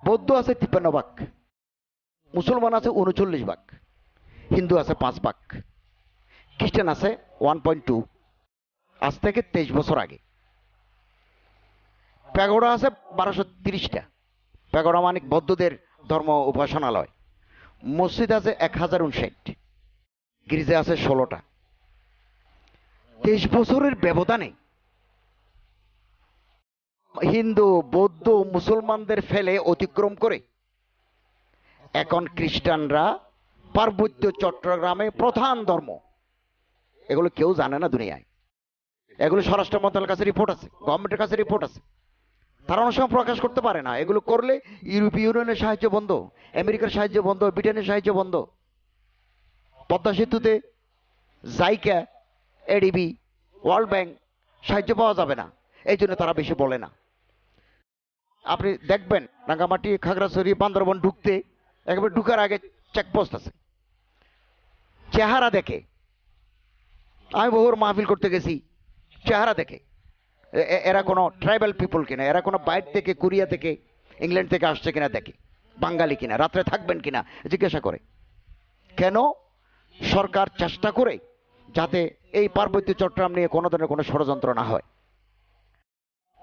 বৌদ্ধ আছে তিপ্পান্ন ভাগ, মুসলমান আছে উনচল্লিশ ভাগ, হিন্দু আছে পাঁচ ভাগ, খ্রিস্টান আছে ওয়ান পয়েন্ট টু। আজ থেকে তেইশ বছর আগে। প্যাগোড়া আছে বারোশো তিরিশটা। প্যাগোড়া মানে বৌদ্ধদের ধর্ম উপাসনালয়। মসজিদ আছে এক হাজার উনষাট গির্জা আছে ষোলোটা। তেইশ বছরের ব্যবধানে হিন্দু, বৌদ্ধ, মুসলমানদের ফেলে অতিক্রম করে এখন খ্রিস্টানরা পার্বত্য চট্টগ্রামে প্রধান ধর্ম। এগুলো কেউ জানে না দুনিয়ায়। এগুলো স্বরাষ্ট্র মন্ত্রণালয়ের কাছে রিপোর্ট আছে গভর্নমেন্টের কাছে রিপোর্ট আছে। তারা অনেক সময় প্রকাশ করতে পারে না। এগুলো করলে ইউরোপীয় ইউনিয়নের সাহায্য বন্ধ, আমেরিকার সাহায্য বন্ধ, ব্রিটেনের সাহায্য বন্ধ। পদ্মা সেতুতে জাইকা, এডিবি, ওয়ার্ল্ড ব্যাংক সাহায্য পাওয়া যাবে না। এই জন্য তারা বেশি বলে না। আপনি দেখবেন রাঙ্গামাটি খাগড়াছড়ি, বান্দরবন ঢুকতে একেবারে ঢুকার আগে চেকপোস্ট আছে। চেহারা দেখে। আমি বহুর মাহফিল করতে গেছি, চেহারা দেখে। এরা কোনো ট্রাইবাল পিপল কিনা এরা কোনো বাইরে থেকে কোরিয়া থেকে ইংল্যান্ড থেকে আসছে কিনা দেখে বাঙালি কিনা রাত্রে থাকবেন কিনা জিজ্ঞাসা করে। কেন সরকার চেষ্টা করে যাতে এই পার্বত্য চট্টগ্রাম নিয়ে কোনো ধরনের কোনো ষড়যন্ত্র না হয়?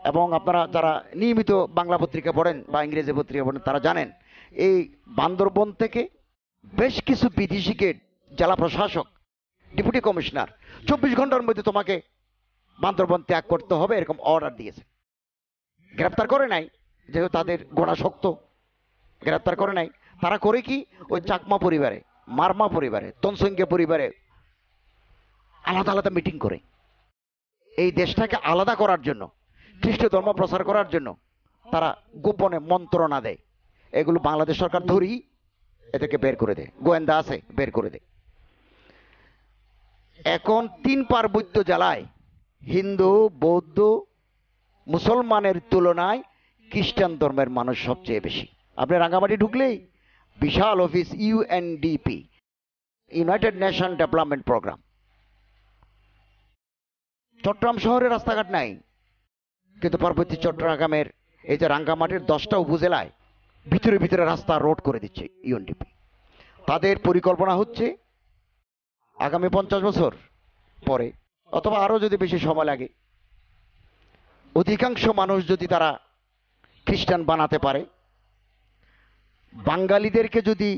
এবং আপনারা যারা নিয়মিত বাংলা পত্রিকা পড়েন বা ইংরেজি পত্রিকা পড়েন তারা জানেন এই বান্দরবন থেকে বেশ কিছু বিদেশিকে জেলা প্রশাসক ডেপুটি কমিশনার চব্বিশ ঘণ্টার মধ্যে তোমাকে বান্দরবন ত্যাগ করতে হবে, এরকম অর্ডার দিয়েছে। গ্রেপ্তার করে নাই, যেহেতু তাদের গোড়া শক্ত, গ্রেপ্তার করে নাই। তারা করে কি? ওই চাকমা পরিবারে, মারমা পরিবারে তনসংখ্যা পরিবারে আলাদা আলাদা মিটিং করে। এই দেশটাকে আলাদা করার জন্য খ্রিস্ট ধর্ম প্রচার করার জন্য তারা গোপনে মন্ত্রণা দেয়। এগুলো বাংলাদেশ সরকার ধরি, এদেরকে বের করে দেয়। গোয়েন্দা আছে, বের করে দেয়। এখন তিন পার্বত্য জেলায় হিন্দু, বৌদ্ধ, মুসলমানের তুলনায় খ্রিস্টান ধর্মের মানুষ সবচেয়ে বেশি। আপনি রাঙ্গামাটি ঢুকলেই বিশাল office UNDP united nation development programme Chattogram শহরে রাস্তাঘাট নাই, কিন্তু পার্বতী চট্টগ্রামের এই যে রাঙ্গামাটির দশটা উপজেলায় ভিতরে ভিতরে রাস্তা রোড করে দিচ্ছে ইউএনডিপি তাদের পরিকল্পনা হচ্ছে আগামী পঞ্চাশ বছর পরে অথবা আরও যদি বেশি সময় লাগে। অধিকাংশ মানুষ যদি তারা খ্রিস্টান বানাতে পারে, বাঙালিদেরকে যদি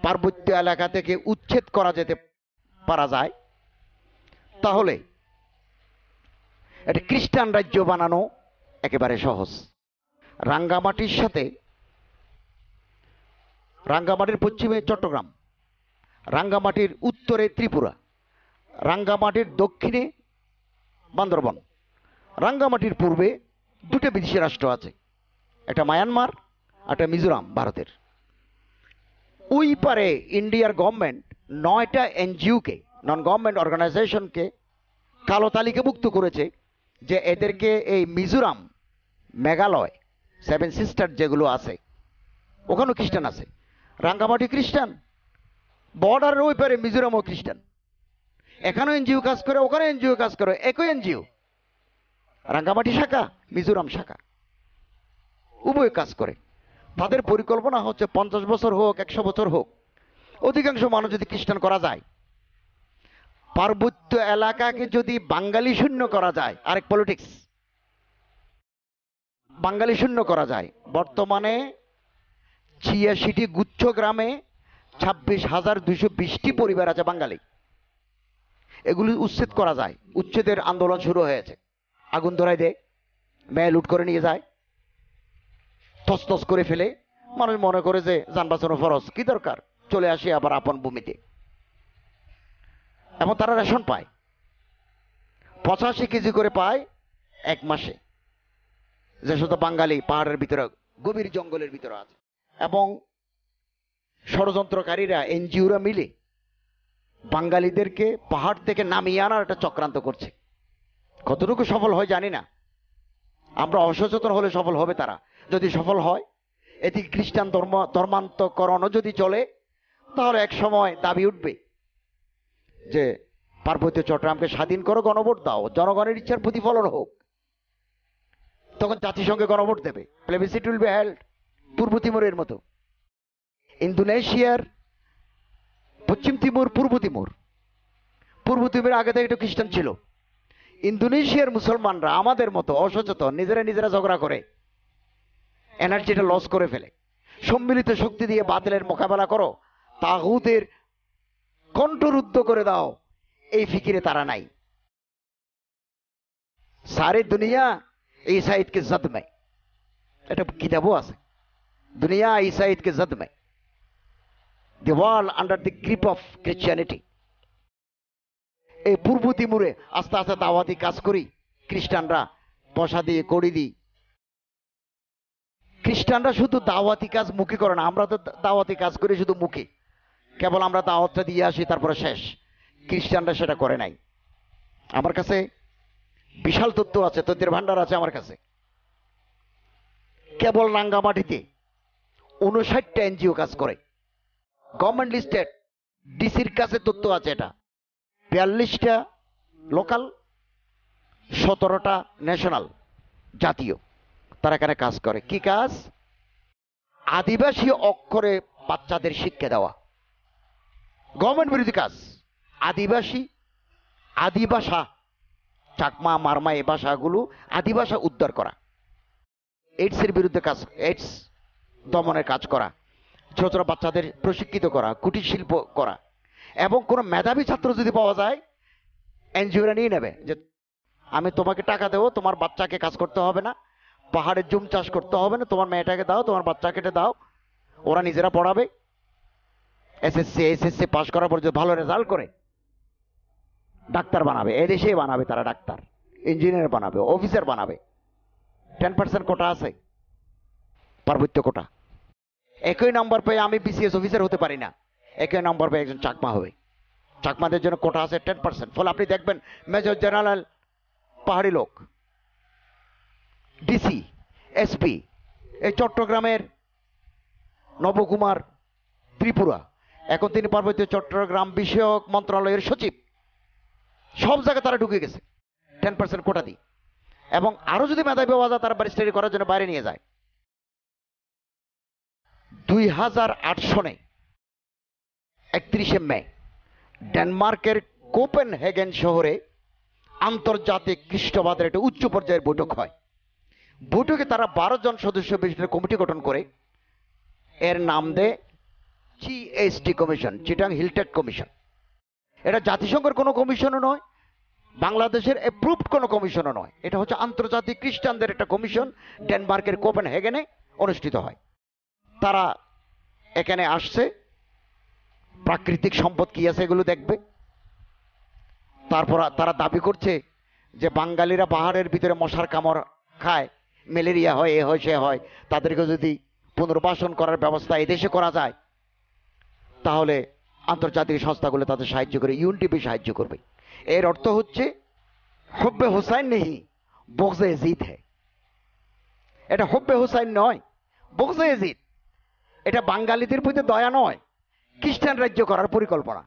পার্বত্য এলাকা থেকে উচ্ছেদ করা যেতে পারা যায়, তাহলে একটা খ্রিস্টান রাজ্য বানানো একেবারে সহজ। রাঙ্গামাটির সাথে, রাঙ্গামাটির পশ্চিমে চট্টগ্রাম, রাঙ্গামাটির উত্তরে ত্রিপুরা। রাঙ্গামাটির দক্ষিণে বান্দরবন। রাঙ্গামাটির পূর্বে দুটো বিদেশি রাষ্ট্র আছে, একটা মায়ানমার একটা মিজোরাম ভারতের। ওই পারে ইন্ডিয়ার গভর্নমেন্ট নয়টা এনজিওকে নন গভর্নমেন্ট অর্গানাইজেশনকে কালো তালিকাভুক্ত করেছে যে এদেরকে এই মিজোরাম, মেঘালয় সেভেন সিস্টার যেগুলো আছে, ওখানেও খ্রিস্টান আছে। রাঙ্গামাটি খ্রিস্টান বর্ডারের ওই পারে মিজোরামও খ্রিস্টান। এখানেও এনজিও কাজ করে ওখানে এনজিও কাজ করে, একই এনজিও। রাঙ্গামাটি শাখা, মিজোরাম শাখা। উভয় কাজ করে। তাদের পরিকল্পনা হচ্ছে পঞ্চাশ বছর হোক, একশো বছর হোক, অধিকাংশ মানুষ যদি খ্রিস্টান করা যায়, পার্বত্য এলাকাকে যদি বাঙালি শূন্য করা যায়, আরেক পলিটিক্স বাঙালি শূন্য করা যায়। বর্তমানে ছিয়াশিটি গুচ্ছ গ্রামে ছাব্বিশ হাজার দুশো বিশটি পরিবার আছে বাঙালি। এগুলি উচ্ছেদ করা যায়। উচ্ছেদের আন্দোলন শুরু হয়েছে। আগুন ধরাই দেয় মেয়ে লুট করে নিয়ে যায়। তস করে ফেলে। মানুষ মনে করে যে যান বাঁচানো ফরজ। কি দরকার? চলে আসি আবার আপন ভূমিতে। এবং তারা রেশন পায়। পঁচাশি কেজি করে পায় এক মাসে। যে শুধু বাঙালি পাহাড়ের ভিতরে, গভীর জঙ্গলের ভিতরে আছে। এবং ষড়যন্ত্রকারীরা, এনজিওরা মিলে বাঙালিদেরকে পাহাড় থেকে নামিয়ে আনার একটা চক্রান্ত করছে। কতটুকু সফল হয় জানি না। আমরা অসচেতন হলে সফল হবে তারা। যদি সফল হয় এটি খ্রিস্টান ধর্ম, ধর্মান্তকরণও যদি চলে, তাহলে এক সময় দাবি উঠবে যে, পার্বত্য চট্টগ্রামকে স্বাধীন করো, গণভোট দাও, জনগণের ইচ্ছার প্রতিফলন হোক। তখন জাতিসংঘে গণভোট দেবে। প্লেবিসিট উইল বি হেল্ড পূর্ব তিমুরের মতো। ইন্দোনেশিয়ার পশ্চিম তিমুর, পূর্ব তিমুর। পূর্ব তিমুর আগে থেকে একটু খ্রিস্টান ছিল। ইন্দোনেশিয়ার মুসলমানরা আমাদের মতো অসচেতন, নিজেরা নিজেরা ঝগড়া করে এনার্জিটা লস করে ফেলে। সম্মিলিত শক্তি দিয়ে বাতিলের মোকাবেলা করো তাহুদের কণ্ঠরুদ্ধ করে দাও, এই ফিকিরে তারা নাই। সারে দুনিয়া, এই সাইদকে জদমে এটা কিতাবও আছে। দুনিয়া, এই সাইদকে জদমে में the world under the grip of Christianity. এই পূর্ব তিমুরে আস্তে আস্তে দাওয়াতি কাজ করি, খ্রিস্টানরা পয়সা দিয়ে করি দিই। খ্রিস্টানরা শুধু দাওয়াতি কাজ মুখে করে না, আমরা তো দাওয়াতি কাজ করি শুধু মুখে। কেবল আমরা দাওয়াতটা দিয়ে আসি, তারপরে শেষ। খ্রিস্টানরা সেটা করে নাই। আমার কাছে বিশাল তথ্য আছে, তথ্যের ভান্ডার আছে আমার কাছে। কেবল রাঙ্গামাটিতে উনষাটটা এনজিও কাজ করে। গভর্নমেন্ট লিস্টেড ডিসির কাছে তথ্য আছে এটা। বিয়াল্লিশটা লোকাল সতেরোটা ন্যাশনাল জাতীয়। তারা এখানে কাজ করে। কি কাজ? আদিবাসী অক্ষরে বাচ্চাদের শিক্ষা দেওয়া। গভর্নমেন্ট বিরোধী কাজ। আদিবাসী আদিভাষা চাকমা, মারমা, এ ভাষাগুলো আদিভাষা উদ্ধার করা। এইডসের বিরুদ্ধে কাজ এইডস দমনের কাজ করা। ছোট ছোট বাচ্চাদের প্রশিক্ষিত করা, কুটির শিল্প করা। এবং কোনো মেধাবী ছাত্র যদি পাওয়া যায়, এনজিওরা নিয়ে নেবে যে, আমি তোমাকে টাকা দেবো, তোমার বাচ্চাকে কাজ করতে হবে না পাহাড়ের জুম চাষ করতে হবে না, তোমার মেয়েটাকে দাও, তোমার বাচ্চাকে দাও, ওরা নিজেরা পড়াবে। এসএসসি এসএসসি পাশ করার পর যদি ভালো রেজাল্ট করে, ডাক্তার বানাবে, এদেশেই বানাবে তারা ডাক্তার, ইঞ্জিনিয়ার বানাবে, অফিসার বানাবে। টেন পার্সেন্ট কোটা আছে, পার্বত্য কোটা। একই নম্বর পেয়ে আমি বিসিএস অফিসার হতে পারি না। একই নম্বর পেয়ে একজন চাকমা হবে। চাকমাদের জন্য কোটা আছে টেন পার্সেন্ট ফলে আপনি দেখবেন মেজর জেনারেল পাহাড়ি লোক ডিসি এসপি এই চট্টগ্রামের নবকুমার ত্রিপুরা। এখন তিনি পার্বত্য চট্টগ্রাম বিষয়ক মন্ত্রণালয়ের সচিব। সব জায়গায় তারা ঢুকে গেছে। টেন পার্সেন্ট কোটা দিই এবং আরও যদি মেধাবী পাওয়া যায়, তারা বাড়ি ব্যারিস্টারি করার জন্য বাইরে নিয়ে যায়। দুই হাজার আট সনে একত্রিশে মে, ডেনমার্কের কোপেন হেগেন শহরে আন্তর্জাতিক খ্রিস্টবাদের একটা উচ্চ পর্যায়ের বৈঠক হয়। বৈঠকে তারা বারো জন সদস্য বিশিষ্ট কমিটি গঠন করে। এর নাম দেয় GST commission, Chittagong hill tracts commission. এটা জাতিসংঘের কোনো কমিশনও নয়, বাংলাদেশের অ্যাপ্রুভড কোনো কমিশনও নয়। এটা হচ্ছে আন্তর্জাতিক খ্রিস্টানদের একটা কমিশন, ডেনমার্কের কোপেন হেগেনে অনুষ্ঠিত হয়। তারা এখানে আসছে। প্রাকৃতিক সম্পদ কি আছে এগুলো দেখবে। তারপর তারা দাবি করছে যে বাঙালিরা পাহাড়ের ভিতরে মশার কামড় খায়, ম্যালেরিয়া হয়, এ হয়, সে হয়, তাদেরকে যদি পুনর্বাসন করার ব্যবস্থা এদেশে করা যায়, তাহলে আন্তর্জাতিক সংস্থাগুলো তাদের সাহায্য করে ইউনটিপি সাহায্য করবে। এর অর্থ হচ্ছে, হব্বে হোসাইন নেই বগজে জিদ হ্যাঁ এটা হব্বে হোসাইন নয়, বগজে জিদ এটা বাঙালিদের প্রতি দয়া নয়, খ্রিস্টান রাজ্য করার পরিকল্পনা।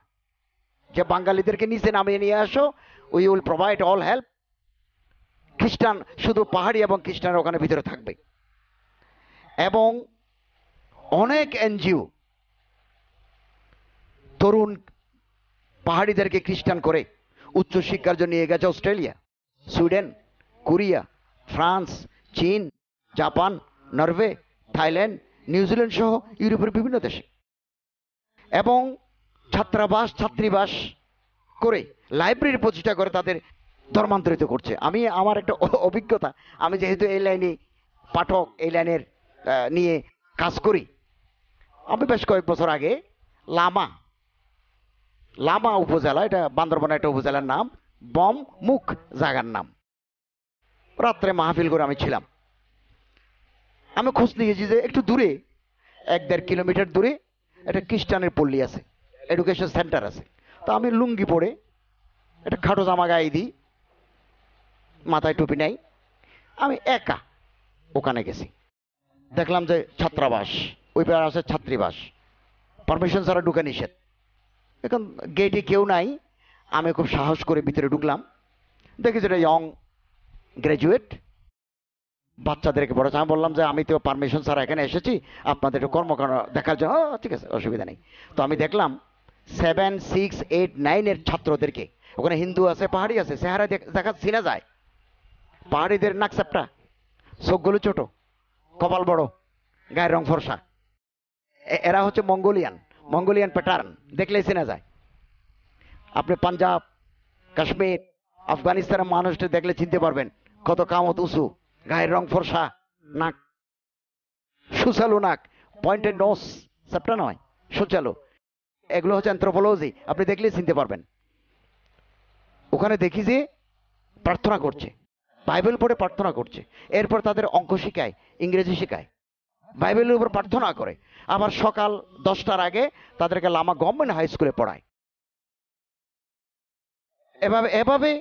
যে বাঙালিদেরকে নিচে নামিয়ে নিয়ে আসো we will provide all help খ্রিস্টান শুধু পাহাড়ি এবং খ্রিস্টান ওখানে ভিতরে থাকবে। এবং অনেক এনজিও তরুণ পাহাড়িদেরকে খ্রিস্টান করে উচ্চশিক্ষার জন্য নিয়ে গেছে অস্ট্রেলিয়া, সুইডেন, কোরিয়া, ফ্রান্স, চীন, Japan, Norway, Thailand New Zealand সহ ইউরোপের বিভিন্ন দেশে। এবং ছাত্রাবাস, ছাত্রীবাস করে লাইব্রেরি প্রতিষ্ঠা করে তাদের ধর্মান্তরিত করছে। আমি আমার একটা অভিজ্ঞতা, আমি যেহেতু এই লাইনে পাঠক, এই লাইনের নিয়ে কাজ করি, আমি বেশ কয়েক বছর আগে লামা লামা উপজেলা, এটা বান্দরবান একটা উপজেলার নাম বম মুখ জাগার নাম। রাত্রে মাহফিল করে আমি ছিলাম। আমি খোঁজ নিয়েছি যে একটু দূরে, এক দেড় কিলোমিটার দূরে একটা খ্রিস্টানের পল্লী আছে এডুকেশন সেন্টার আছে। তো আমি লুঙ্গি পরে একটা খাটো জামা গায়ে দিই, মাথায় টুপি নাই, আমি একা ওখানে গেছি। দেখলাম যে ছাত্রাবাস, ওই পারে আছে ছাত্রীবাস। পারমিশন ছাড়া ঢুকে নিষেধ। এখন গেটে কেউ নাই, আমি খুব সাহস করে ভিতরে ঢুকলাম। দেখি যেটা ইয়ং গ্র্যাজুয়েট বাচ্চাদেরকে বড় আমি বললাম যে আমি তো পারমিশন ছাড়া এখানে এসেছি, আপনাদের একটু কর্মকাণ্ড দেখার জন্য। ঠিক আছে, অসুবিধা নেই। তো আমি দেখলাম সেভেন সিক্স এইট নাইনের ছাত্রদেরকে, ওখানে হিন্দু আছে, পাহাড়ি আছে, চেহারা দেখ- চিনা যায়। পাহাড়িদের নাক চাপটা চোখগুলো ছোট, কপাল বড়, গায়ের রং ফর্সা। এরা হচ্ছে মঙ্গোলিয়ান মঙ্গোলিয়ান প্যাটার্ন দেখলেই চেনা যায়। আপনি পাঞ্জাব, কাশ্মীর, আফগানিস্তানের মানুষটা দেখলে চিনতে পারবেন কত কামত উঁচু। গায়ের রং ফর্সা, নাক সুচালু নাক পয়েন্টেড নোস সবটা নয়, সুচালু। এগুলো হচ্ছে অ্যান্থ্রোপোলজি আপনি দেখলেই চিনতে পারবেন। ওখানে দেখি যে প্রার্থনা করছে, বাইবেল পড়ে প্রার্থনা করছে, এরপর তাদের অঙ্ক শিখায়, ইংরেজি শেখায়। বাইবেলের উপর প্রার্থনা করে, আবার সকাল দশটার আগে তাদেরকে লামা গভর্নমেন্ট হাই স্কুলে পড়ায়। এভাবে এভাবে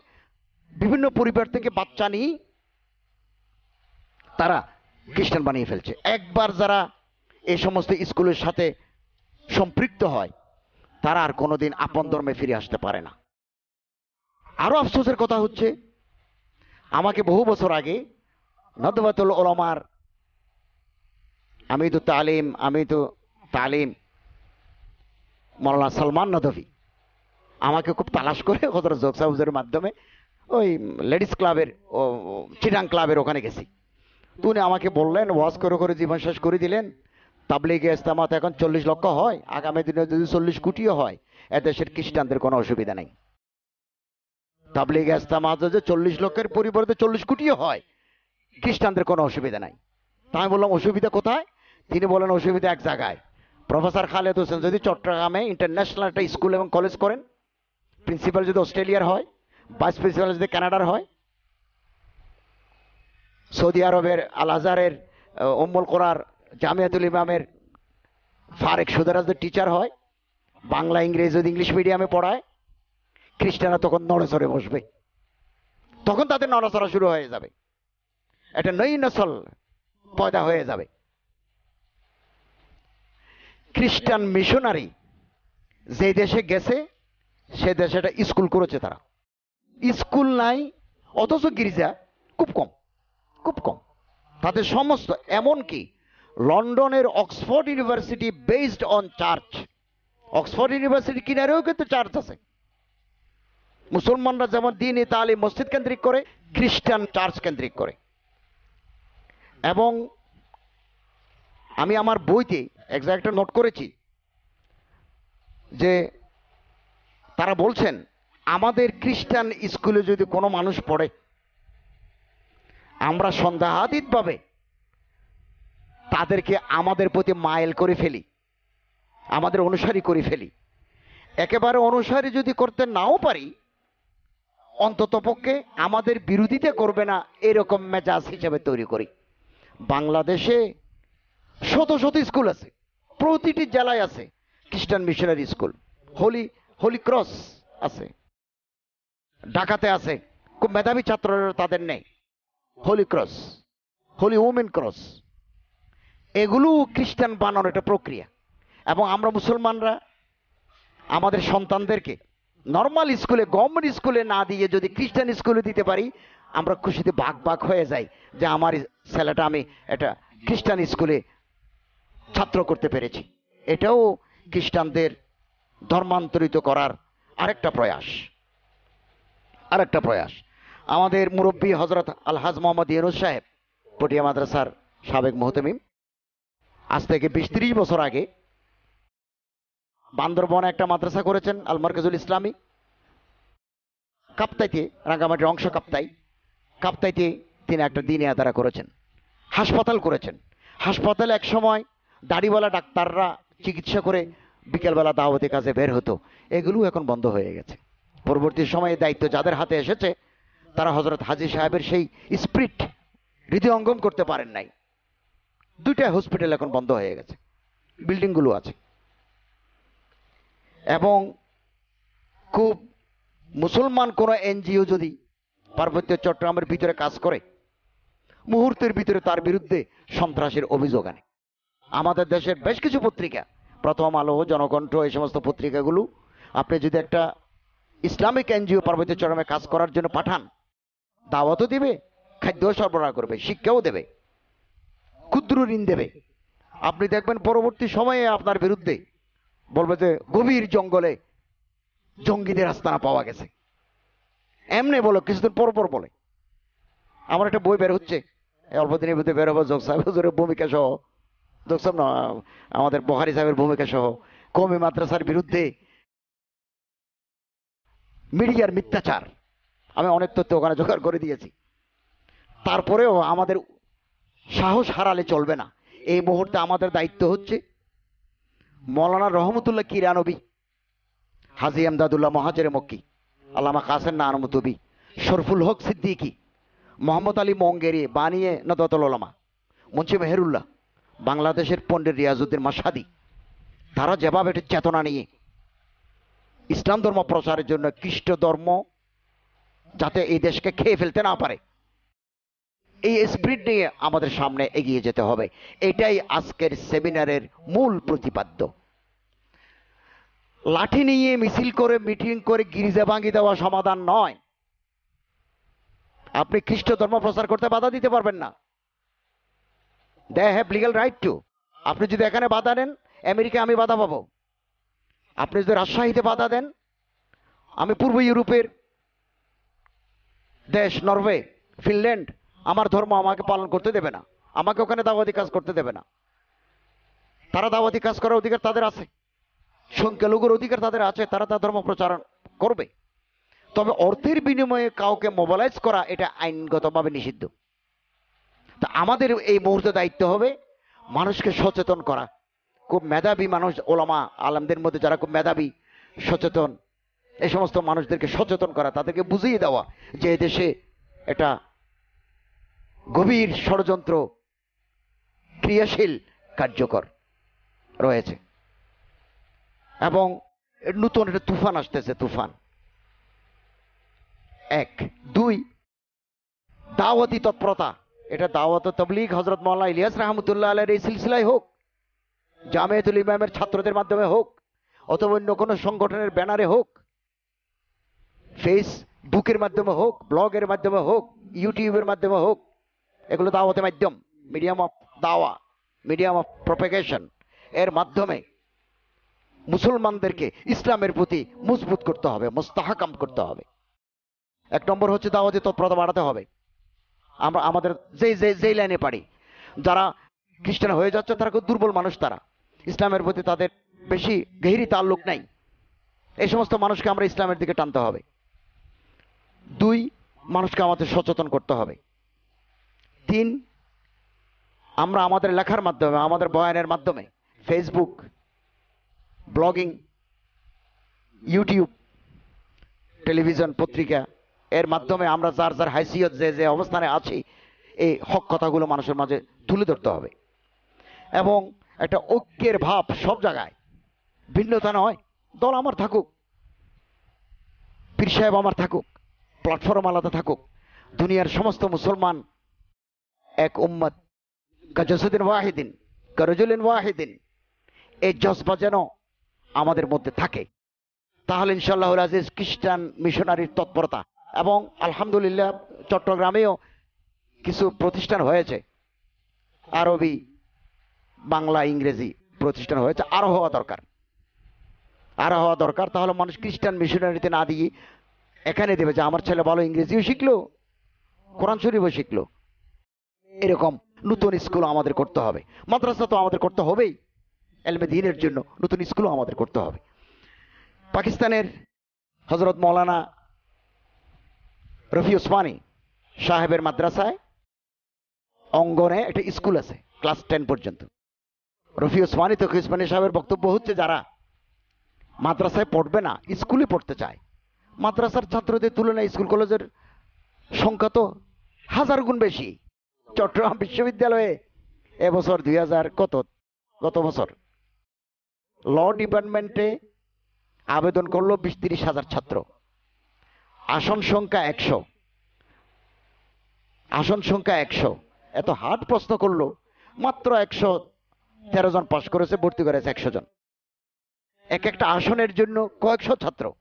বিভিন্ন পরিবার থেকে বাচ্চা নিয়ে তারা খ্রিস্টান বানিয়ে ফেলছে। একবার যারা এই সমস্ত স্কুলের সাথে সম্পৃক্ত হয়, তারা আর কোনোদিন আপন ধর্মে ফিরে আসতে পারে না। আরও আফসোসের কথা হচ্ছে, আমাকে বহু বছর আগে নদবাতুল ওলমার আমি তো তালিম আমি তো তালিম মৌলানা সালমান নদভি আমাকে খুব তালাশ করে হজরত জোকসা হুজুরের মাধ্যমে ওই লেডিস ক্লাবের ও চিটাং ক্লাবের ওখানে গেছি। তো উনি আমাকে বললেন, ওয়াজ করে করে জীবন শেষ করে দিলেন। তাবলিগে ইস্তামাত এখন চল্লিশ লক্ষ হয়, আগামী দিনে যদি চল্লিশ কোটিও হয় এদেশের খ্রিস্টানদের কোনো অসুবিধা নেই। তাবলিগে ইস্তামাত যদি চল্লিশ লক্ষের পরিবর্তে চল্লিশ কোটিও হয়, খ্রিস্টানদের কোনো অসুবিধা নাই। তা আমি বললাম, অসুবিধা কোথায়? তিনি বলেন অসুবিধা এক জায়গায়। প্রফেসর খালেদ হোসেন যদি চট্টগ্রামে ইন্টারন্যাশনাল একটা স্কুল এবং কলেজ করেন, প্রিন্সিপাল যদি অস্ট্রেলিয়ার হয়, ভাইস প্রিন্সিপাল যদি কানাডার হয় সৌদি আরবের আল আজহারের অম্মল কোরার, জামিয়াতুল ইমামের ফারেক সুদারাজদের টিচার হয়। বাংলা, ইংরেজি, যদি ইংলিশ মিডিয়ামে পড়ায়, খ্রিস্টানরা তখন নড়েচড়ে বসবে। তখন তাদের নড়াচড়া শুরু হয়ে যাবে। একটা নই নসল পয়দা হয়ে যাবে। খ্রিস্টান মিশনারি যে দেশে গেছে, সে দেশে একটা স্কুল করেছে তারা। স্কুল নাই, অথচ গির্জা খুব কম। খুব কম। তাদের সমস্ত, এমনকি লন্ডনের Oxford university based on church Oxford university কিনারেও কিন্তু চার্চ আছে। মুসলমানরা যেমন দিন তালি মসজিদ কেন্দ্রিক করে, খ্রিস্টান চার্চ কেন্দ্রিক করে। এবং আমি আমার বইতে একটা নোট করেছি যে তারা বলছেন, আমাদের খ্রিস্টান স্কুলে যদি কোনো মানুষ পড়ে আমরা সন্দেহাতীতভাবে তাদেরকে আমাদের প্রতি মাইল করে ফেলি। আমাদের অনুসারী করে ফেলি। একেবারে অনুসারী যদি করতে নাও পারি, অন্তত পক্ষে আমাদের বিরোধিতা করবে না, এরকম মেজাজ হিসেবে তৈরি করি। বাংলাদেশে শত শত স্কুল আছে, প্রতিটি জেলায় আছে, খ্রিস্টান missionary school, holy holy cross আছে ঢাকাতে আছে, খুব মেধাবী ছাত্ররা তাদের নেই। Holy cross holy women cross এগুলো খ্রিস্টান বানানোর একটা প্রক্রিয়া। এবং আমরা মুসলমানরা, আমাদের সন্তানদেরকে নর্মাল স্কুলে গভর্নমেন্ট স্কুলে না দিয়ে যদি খ্রিস্টান স্কুলে দিতে পারি, আমরা খুশিতে বাঘ বাঘ হয়ে যাই যে আমার ছেলেটা আমি একটা খ্রিস্টান স্কুলে ছাত্র করতে পেরেছি। এটাও খ্রিস্টানদের ধর্মান্তরিত করার আরেকটা প্রয়াস। আরেকটা প্রয়াস। আমাদের মুরব্বী হজরত আলহাজ মোহাম্মদ ইয়নুস সাহেব, পটিয়া মাদ্রাসার সাবেক মোহতমিম। আজ থেকে বিশ ত্রিশ বছর আগে বান্দরবনে একটা মাদ্রাসা করেছেন আল মার্কাজুল ইসলামী। কাপ্তাইতে, রাঙ্গামাটির অংশ কাপ্তাই। কাপ্তাইতে তিনি একটা দিনে আদারা করেছেন। হাসপাতাল করেছেন। হাসপাতালে এক সময় দাড়িওয়ালা ডাক্তাররা চিকিৎসা করে বিকেলবেলা দাওয়াতি কাজে বের হতো। এগুলো এখন বন্ধ হয়ে গেছে। পরবর্তী সময়ে দায়িত্ব যাদের হাতে এসেছে তারা হজরত হাজি সাহেবের সেই স্প্রিট হৃদয়ঙ্গম করতে পারেন নাই। দুইটা হসপিটাল এখন বন্ধ হয়ে গেছে। বিল্ডিংগুলো আছে। এবং খুব মুসলমান কোনো এনজিও যদি পার্বত্য চট্টগ্রামের ভিতরে কাজ করে, মুহূর্তের ভিতরে তার বিরুদ্ধে সন্ত্রাসের অভিযোগ আনে। আমাদের দেশের বেশ কিছু পত্রিকা, প্রথম আলো, জনকণ্ঠ, এই সমস্ত পত্রিকাগুলো আপনি যদি একটা ইসলামিক এনজিও পার্বত্য চট্টগ্রামে কাজ করার জন্য পাঠান দাওয়াতও দেবে খাদ্য সরবরাহ করবে, শিক্ষাও দেবে, ক্ষুদ্র ঋণ দেবে। আপনি দেখবেন পরবর্তী সময়ে আপনার বিরুদ্ধে বলবে যে, গভীর জঙ্গলে জঙ্গিদের আস্তানা পাওয়া গেছে। এমনি বলো, কিছুদিন পর পর বলে। আমার একটা বই বের হচ্ছে। অল্প দিনের ভিতরে বের হব যোগ সাহেবের ভূমিকা সহ। যোগ সাহেব না, আমাদের বহারি সাহেবের ভূমিকা সহ। কমি মাদ্রাসার বিরুদ্ধে মিডিয়ার মিথ্যাচার। আমি অনেক তথ্য ওখানে জোগাড় করে দিয়েছি। তারপরেও আমাদের সাহস হারালে চলবে না। এই মুহূর্তে আমাদের দায়িত্ব হচ্ছে মৌলানা রহমতুল্লাহ কিরানবী, হাজি আমদাদুল্লাহ মহাজের মক্কি, আল্লামা কাসের নানমতুবি, শরফুল হক সিদ্দিকি, মোহাম্মদ আলী মঙ্গেরি, বানিয়ে নদতুল মুন্সি মেহেরুল্লাহ বাংলাদেশের পণ্ডিত রিয়াজউদ্দিন মাসাদি, তারা যেভাবে চেতনা নিয়ে ইসলাম ধর্ম প্রচারের জন্য খ্রিস্ট ধর্ম যাতে এই দেশকে খেয়ে ফেলতে না পারে। এই স্পিরিট নিয়ে আমাদের সামনে এগিয়ে যেতে হবে। এটাই আজকের সেমিনারের মূল প্রতিপাদ্য। লাঠি নিয়ে মিছিল করে, মিটিং করে গিরিজা ভাঙি দেওয়া সমাধান নয়। আপনি খ্রিস্ট ধর্ম প্রচার করতে বাধা দিতে পারবেন না। They have legal right to আপনি যদি এখানে বাধা নেন আমেরিকা আমি বাধা পাবো। আপনি যদি রাজশাহীতে বাধা দেন, আমি পূর্ব ইউরোপের দেশ, নরওয়ে, ফিনল্যান্ড, আমার ধর্ম আমাকে পালন করতে দেবে না। আমাকে ওখানে দাওয়াতি কাজ করতে দেবে না। তারা দাওয়াতি কাজ করার অধিকার তাদের আছে। সংখ্যালঘুর অধিকার তাদের আছে, তারা তার ধর্ম প্রচারণ করবে। তবে অর্থের বিনিময়ে কাউকে মোবালাইজ করা এটা আইনগতভাবে নিষিদ্ধ। তা আমাদের এই মুহূর্তে দায়িত্ব হবে মানুষকে সচেতন করা। খুব মেধাবী মানুষ, ওলামা আলমদের মধ্যে যারা খুব মেধাবী, সচেতন এই সমস্ত মানুষদেরকে সচেতন করা, তাদেরকে বুঝিয়ে দেওয়া যে দেশে এটা গভীর ষড়যন্ত্র ক্রিয়াশীল কার্যকর রয়েছে। এবং নতুন একটা তুফান আসতেছে, তুফান। এক। দুই, দাওয়াতি তৎপরতা। এটা দাওয়াত তবলিগ হজরত মোল্লা ইলিয়াস রহমতুল্লাহ আলের এই সিলসিলায় হোক জামেতুল ইমামের ছাত্রদের মাধ্যমে হোক, অথবা অন্য কোনো সংগঠনের ব্যানারে হোক ফেসবুকের মাধ্যমে হোক ব্লগের মাধ্যমে হোক ইউটিউবের মাধ্যমে হোক, এগুলো দাওয়াতের মাধ্যম মিডিয়াম অফ দাওয়া মিডিয়াম অফ প্রপেগেশন এর মাধ্যমে মুসলমানদেরকে ইসলামের প্রতি মজবুত করতে হবে, মোস্তাহাকাম করতে হবে। এক নম্বর হচ্ছে দাওয়াতি তৎপরতা বাড়াতে হবে। আমরা, আমাদের যেই যে যেই লাইনে পারি, যারা খ্রিস্টান হয়ে যাচ্ছে, তারা খুব দুর্বল মানুষ তারা। ইসলামের প্রতি তাদের বেশি গহিরি তাল্লুক নাই। এই সমস্ত মানুষকে আমরা ইসলামের দিকে টানতে হবে। দুই, মানুষকে আমাদের সচেতন করতে হবে। তিন, আমরা আমাদের লেখার মাধ্যমে, আমাদের বয়ানের মাধ্যমে ফেসবুক ব্লগিং ইউটিউব টেলিভিশন পত্রিকা, এর মাধ্যমে আমরা যার যার হাইসিয়ত, যে যে অবস্থানে আছি, এই হক কথাগুলো মানুষের মাঝে তুলে ধরতে হবে। এবং একটা ঐক্যের ভাব সব জায়গায়। ভিন্নতা নয়, দল আমার থাকুক, পীর সাহেব আমার থাকুক প্ল্যাটফর্ম আলাদা থাকুক। দুনিয়ার সমস্ত মুসলমান এক উম্মত। কাজসুদ্দিন ওয়াহিদিন করজুলিন ওয়াহিদিন। এই জজবা যেন আমাদের মধ্যে থাকে। তাহলে ইনশাল্লাহ আজিজ খ্রিস্টান মিশনারির তৎপরতা এবং আলহামদুলিল্লাহ চট্টগ্রামেও কিছু প্রতিষ্ঠান হয়েছে। আরবি, বাংলা, ইংরেজি প্রতিষ্ঠান হয়েছে। আরও হওয়া দরকার। আরও হওয়া দরকার। তাহলে মানুষ খ্রিস্টান মিশনারিতে না দিয়ে এখানে দেবে যে আমার ছেলে ভালো ইংরেজিও শিখলো, কোরআন শরীফও শিখলো। এরকম নতুন স্কুল আমাদের করতে হবে। মাদ্রাসা তো আমাদের করতে হবেই। এলমে দিনের জন্য নতুন স্কুলও আমাদের করতে হবে। পাকিস্তানের হজরত মৌলানা রফি ওসমানী সাহেবের মাদ্রাসায় অঙ্গনে একটা স্কুল আছে ক্লাস টেন পর্যন্ত। রফি ওসমানী তকি ওসমানী সাহেবের বক্তব্য হচ্ছে, যারা মাদ্রাসায় পড়বে না স্কুলে পড়তে চায়। মাদ্রাসার ছাত্রদের তুলনায় স্কুল কলেজের সংখ্যা তো হাজার গুণ বেশি। চট্টগ্রাম বিশ্ববিদ্যালয়ে এবছর দুই হাজার কত? গত বছর। ল ডিপার্টমেন্টে আবেদন করল বিশ তিরিশ হাজার ছাত্র। আসন সংখ্যা একশো। আসন সংখ্যা একশো। এত হার্ড প্রশ্ন করল। মাত্র একশো তেরো জন পাশ করেছে, ভর্তি করেছে একশো জন। এক একটা আসনের জন্য কয়েকশো ছাত্র।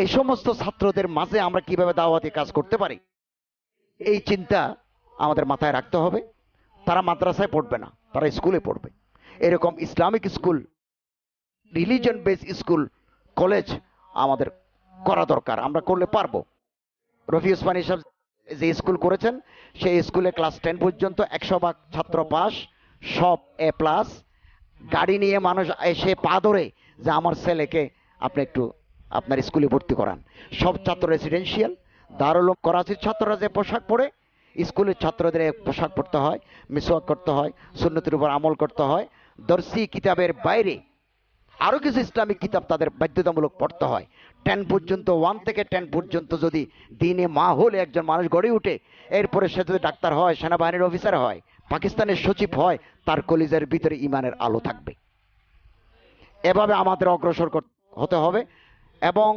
এই সমস্ত ছাত্রদের মাঝে আমরা কীভাবে দাওয়াতি কাজ করতে পারি? এই চিন্তা আমাদের মাথায় রাখতে হবে। তারা মাদ্রাসায় পড়বে না, তারা স্কুলে পড়বে। এরকম Islamic school religion base school, college আমাদের করা দরকার, আমরা করলে পারব। রফি ওসমানী সাহেব যে স্কুল করেছেন, সেই স্কুলে ক্লাস টেন পর্যন্ত একশো ভাগ ছাত্র পাস, সব এ প্লাস গাড়ি নিয়ে মানুষ এসে পা ধরে যে আমার ছেলেকে আপনি একটু আপনার স্কুলে ভর্তি করান। সব ছাত্র রেসিডেন্সিয়াল দারুল করাচির ছাত্ররা যে পোশাক পরে স্কুলের ছাত্রদের পোশাক পরতে হয় মিসওয়াক করতে হয় সুন্নতির উপর আমল করতে হয় দর্শি কিতাবের বাইরে আরও কিছু ইসলামিক কিতাব তাদের বাধ্যতামূলক পড়তে হয়। টেন পর্যন্ত ওয়ান থেকে টেন পর্যন্ত যদি দিনে মা হলে একজন মানুষ গড়ে উঠে এরপরে সে যদি ডাক্তার হয় সেনাবাহিনীর অফিসার হয় পাকিস্তানের সচিব হয় তার কলিজের ভিতরে ইমানের আলো থাকবে। এভাবে আমাদের অগ্রসর হতে হবে। এবং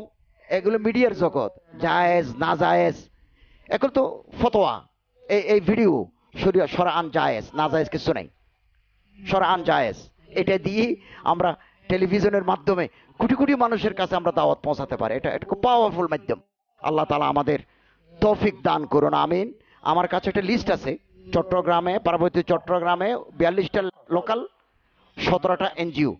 এগুলো মিডিয়ার জগৎ, জায়েজ না জায়েজ এখন তো ফতোয়া। এই এই ভিডিও সরিয়া সরা আন জায়েজ না জায়েজ কিছু নাই। সরা আন জায়েজ। এটা দিয়ে আমরা টেলিভিশনের মাধ্যমে কোটি কোটি মানুষের কাছে আমরা দাওয়াত পৌঁছাতে পারি। এটা খুব পাওয়ারফুল মাধ্যম। আল্লাহ তালা আমাদের তৌফিক দান করুন, আমিন। আমার কাছে একটা লিস্ট আছে। চট্টগ্রামে পার্বতী চট্টগ্রামে বিয়াল্লিশটা লোকাল সতেরোটা এনজিও।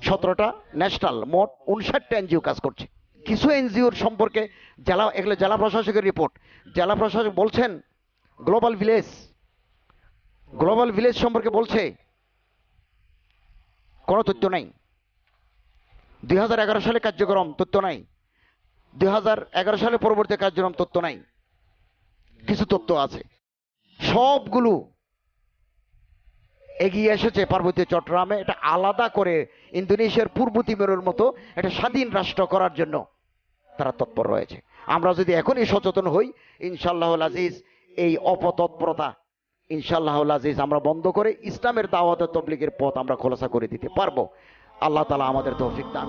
সতেরোটা ন্যাশনাল মোট উনষাটটা এনজিও কাজ করছে। কিছু এনজিওর সম্পর্কে জেলা, এগুলো জেলা প্রশাসকের রিপোর্ট জেলা প্রশাসক বলছেন গ্লোবাল ভিলেজ গ্লোবাল ভিলেজ সম্পর্কে বলছে, কোনো তথ্য নাই। দুই হাজার এগারো সালে কার্যক্রম, তথ্য নাই। দুই হাজার এগারো সালে পরবর্তী কার্যক্রম, তথ্য নাই। কিছু তথ্য আছে। সবগুলো এগিয়ে এসেছে পার্বতী চট্টগ্রামে। এটা আলাদা করে ইন্দোনেশিয়ার পূর্ব তিমুরের মতো একটা স্বাধীন রাষ্ট্র করার জন্য তারা তৎপর রয়েছে। আমরা যদি এখনই সচেতন হই ইনশাল্লাহ আজিজ, এই অপতৎপরতা ইনশাল্লাহ আজিজ, আমরা বন্ধ করে ইসলামের দাওয়াত তবলিগের পথ আমরা খোলাসা করে দিতে পারব। আল্লাহ তালা আমাদের তৌফিক দান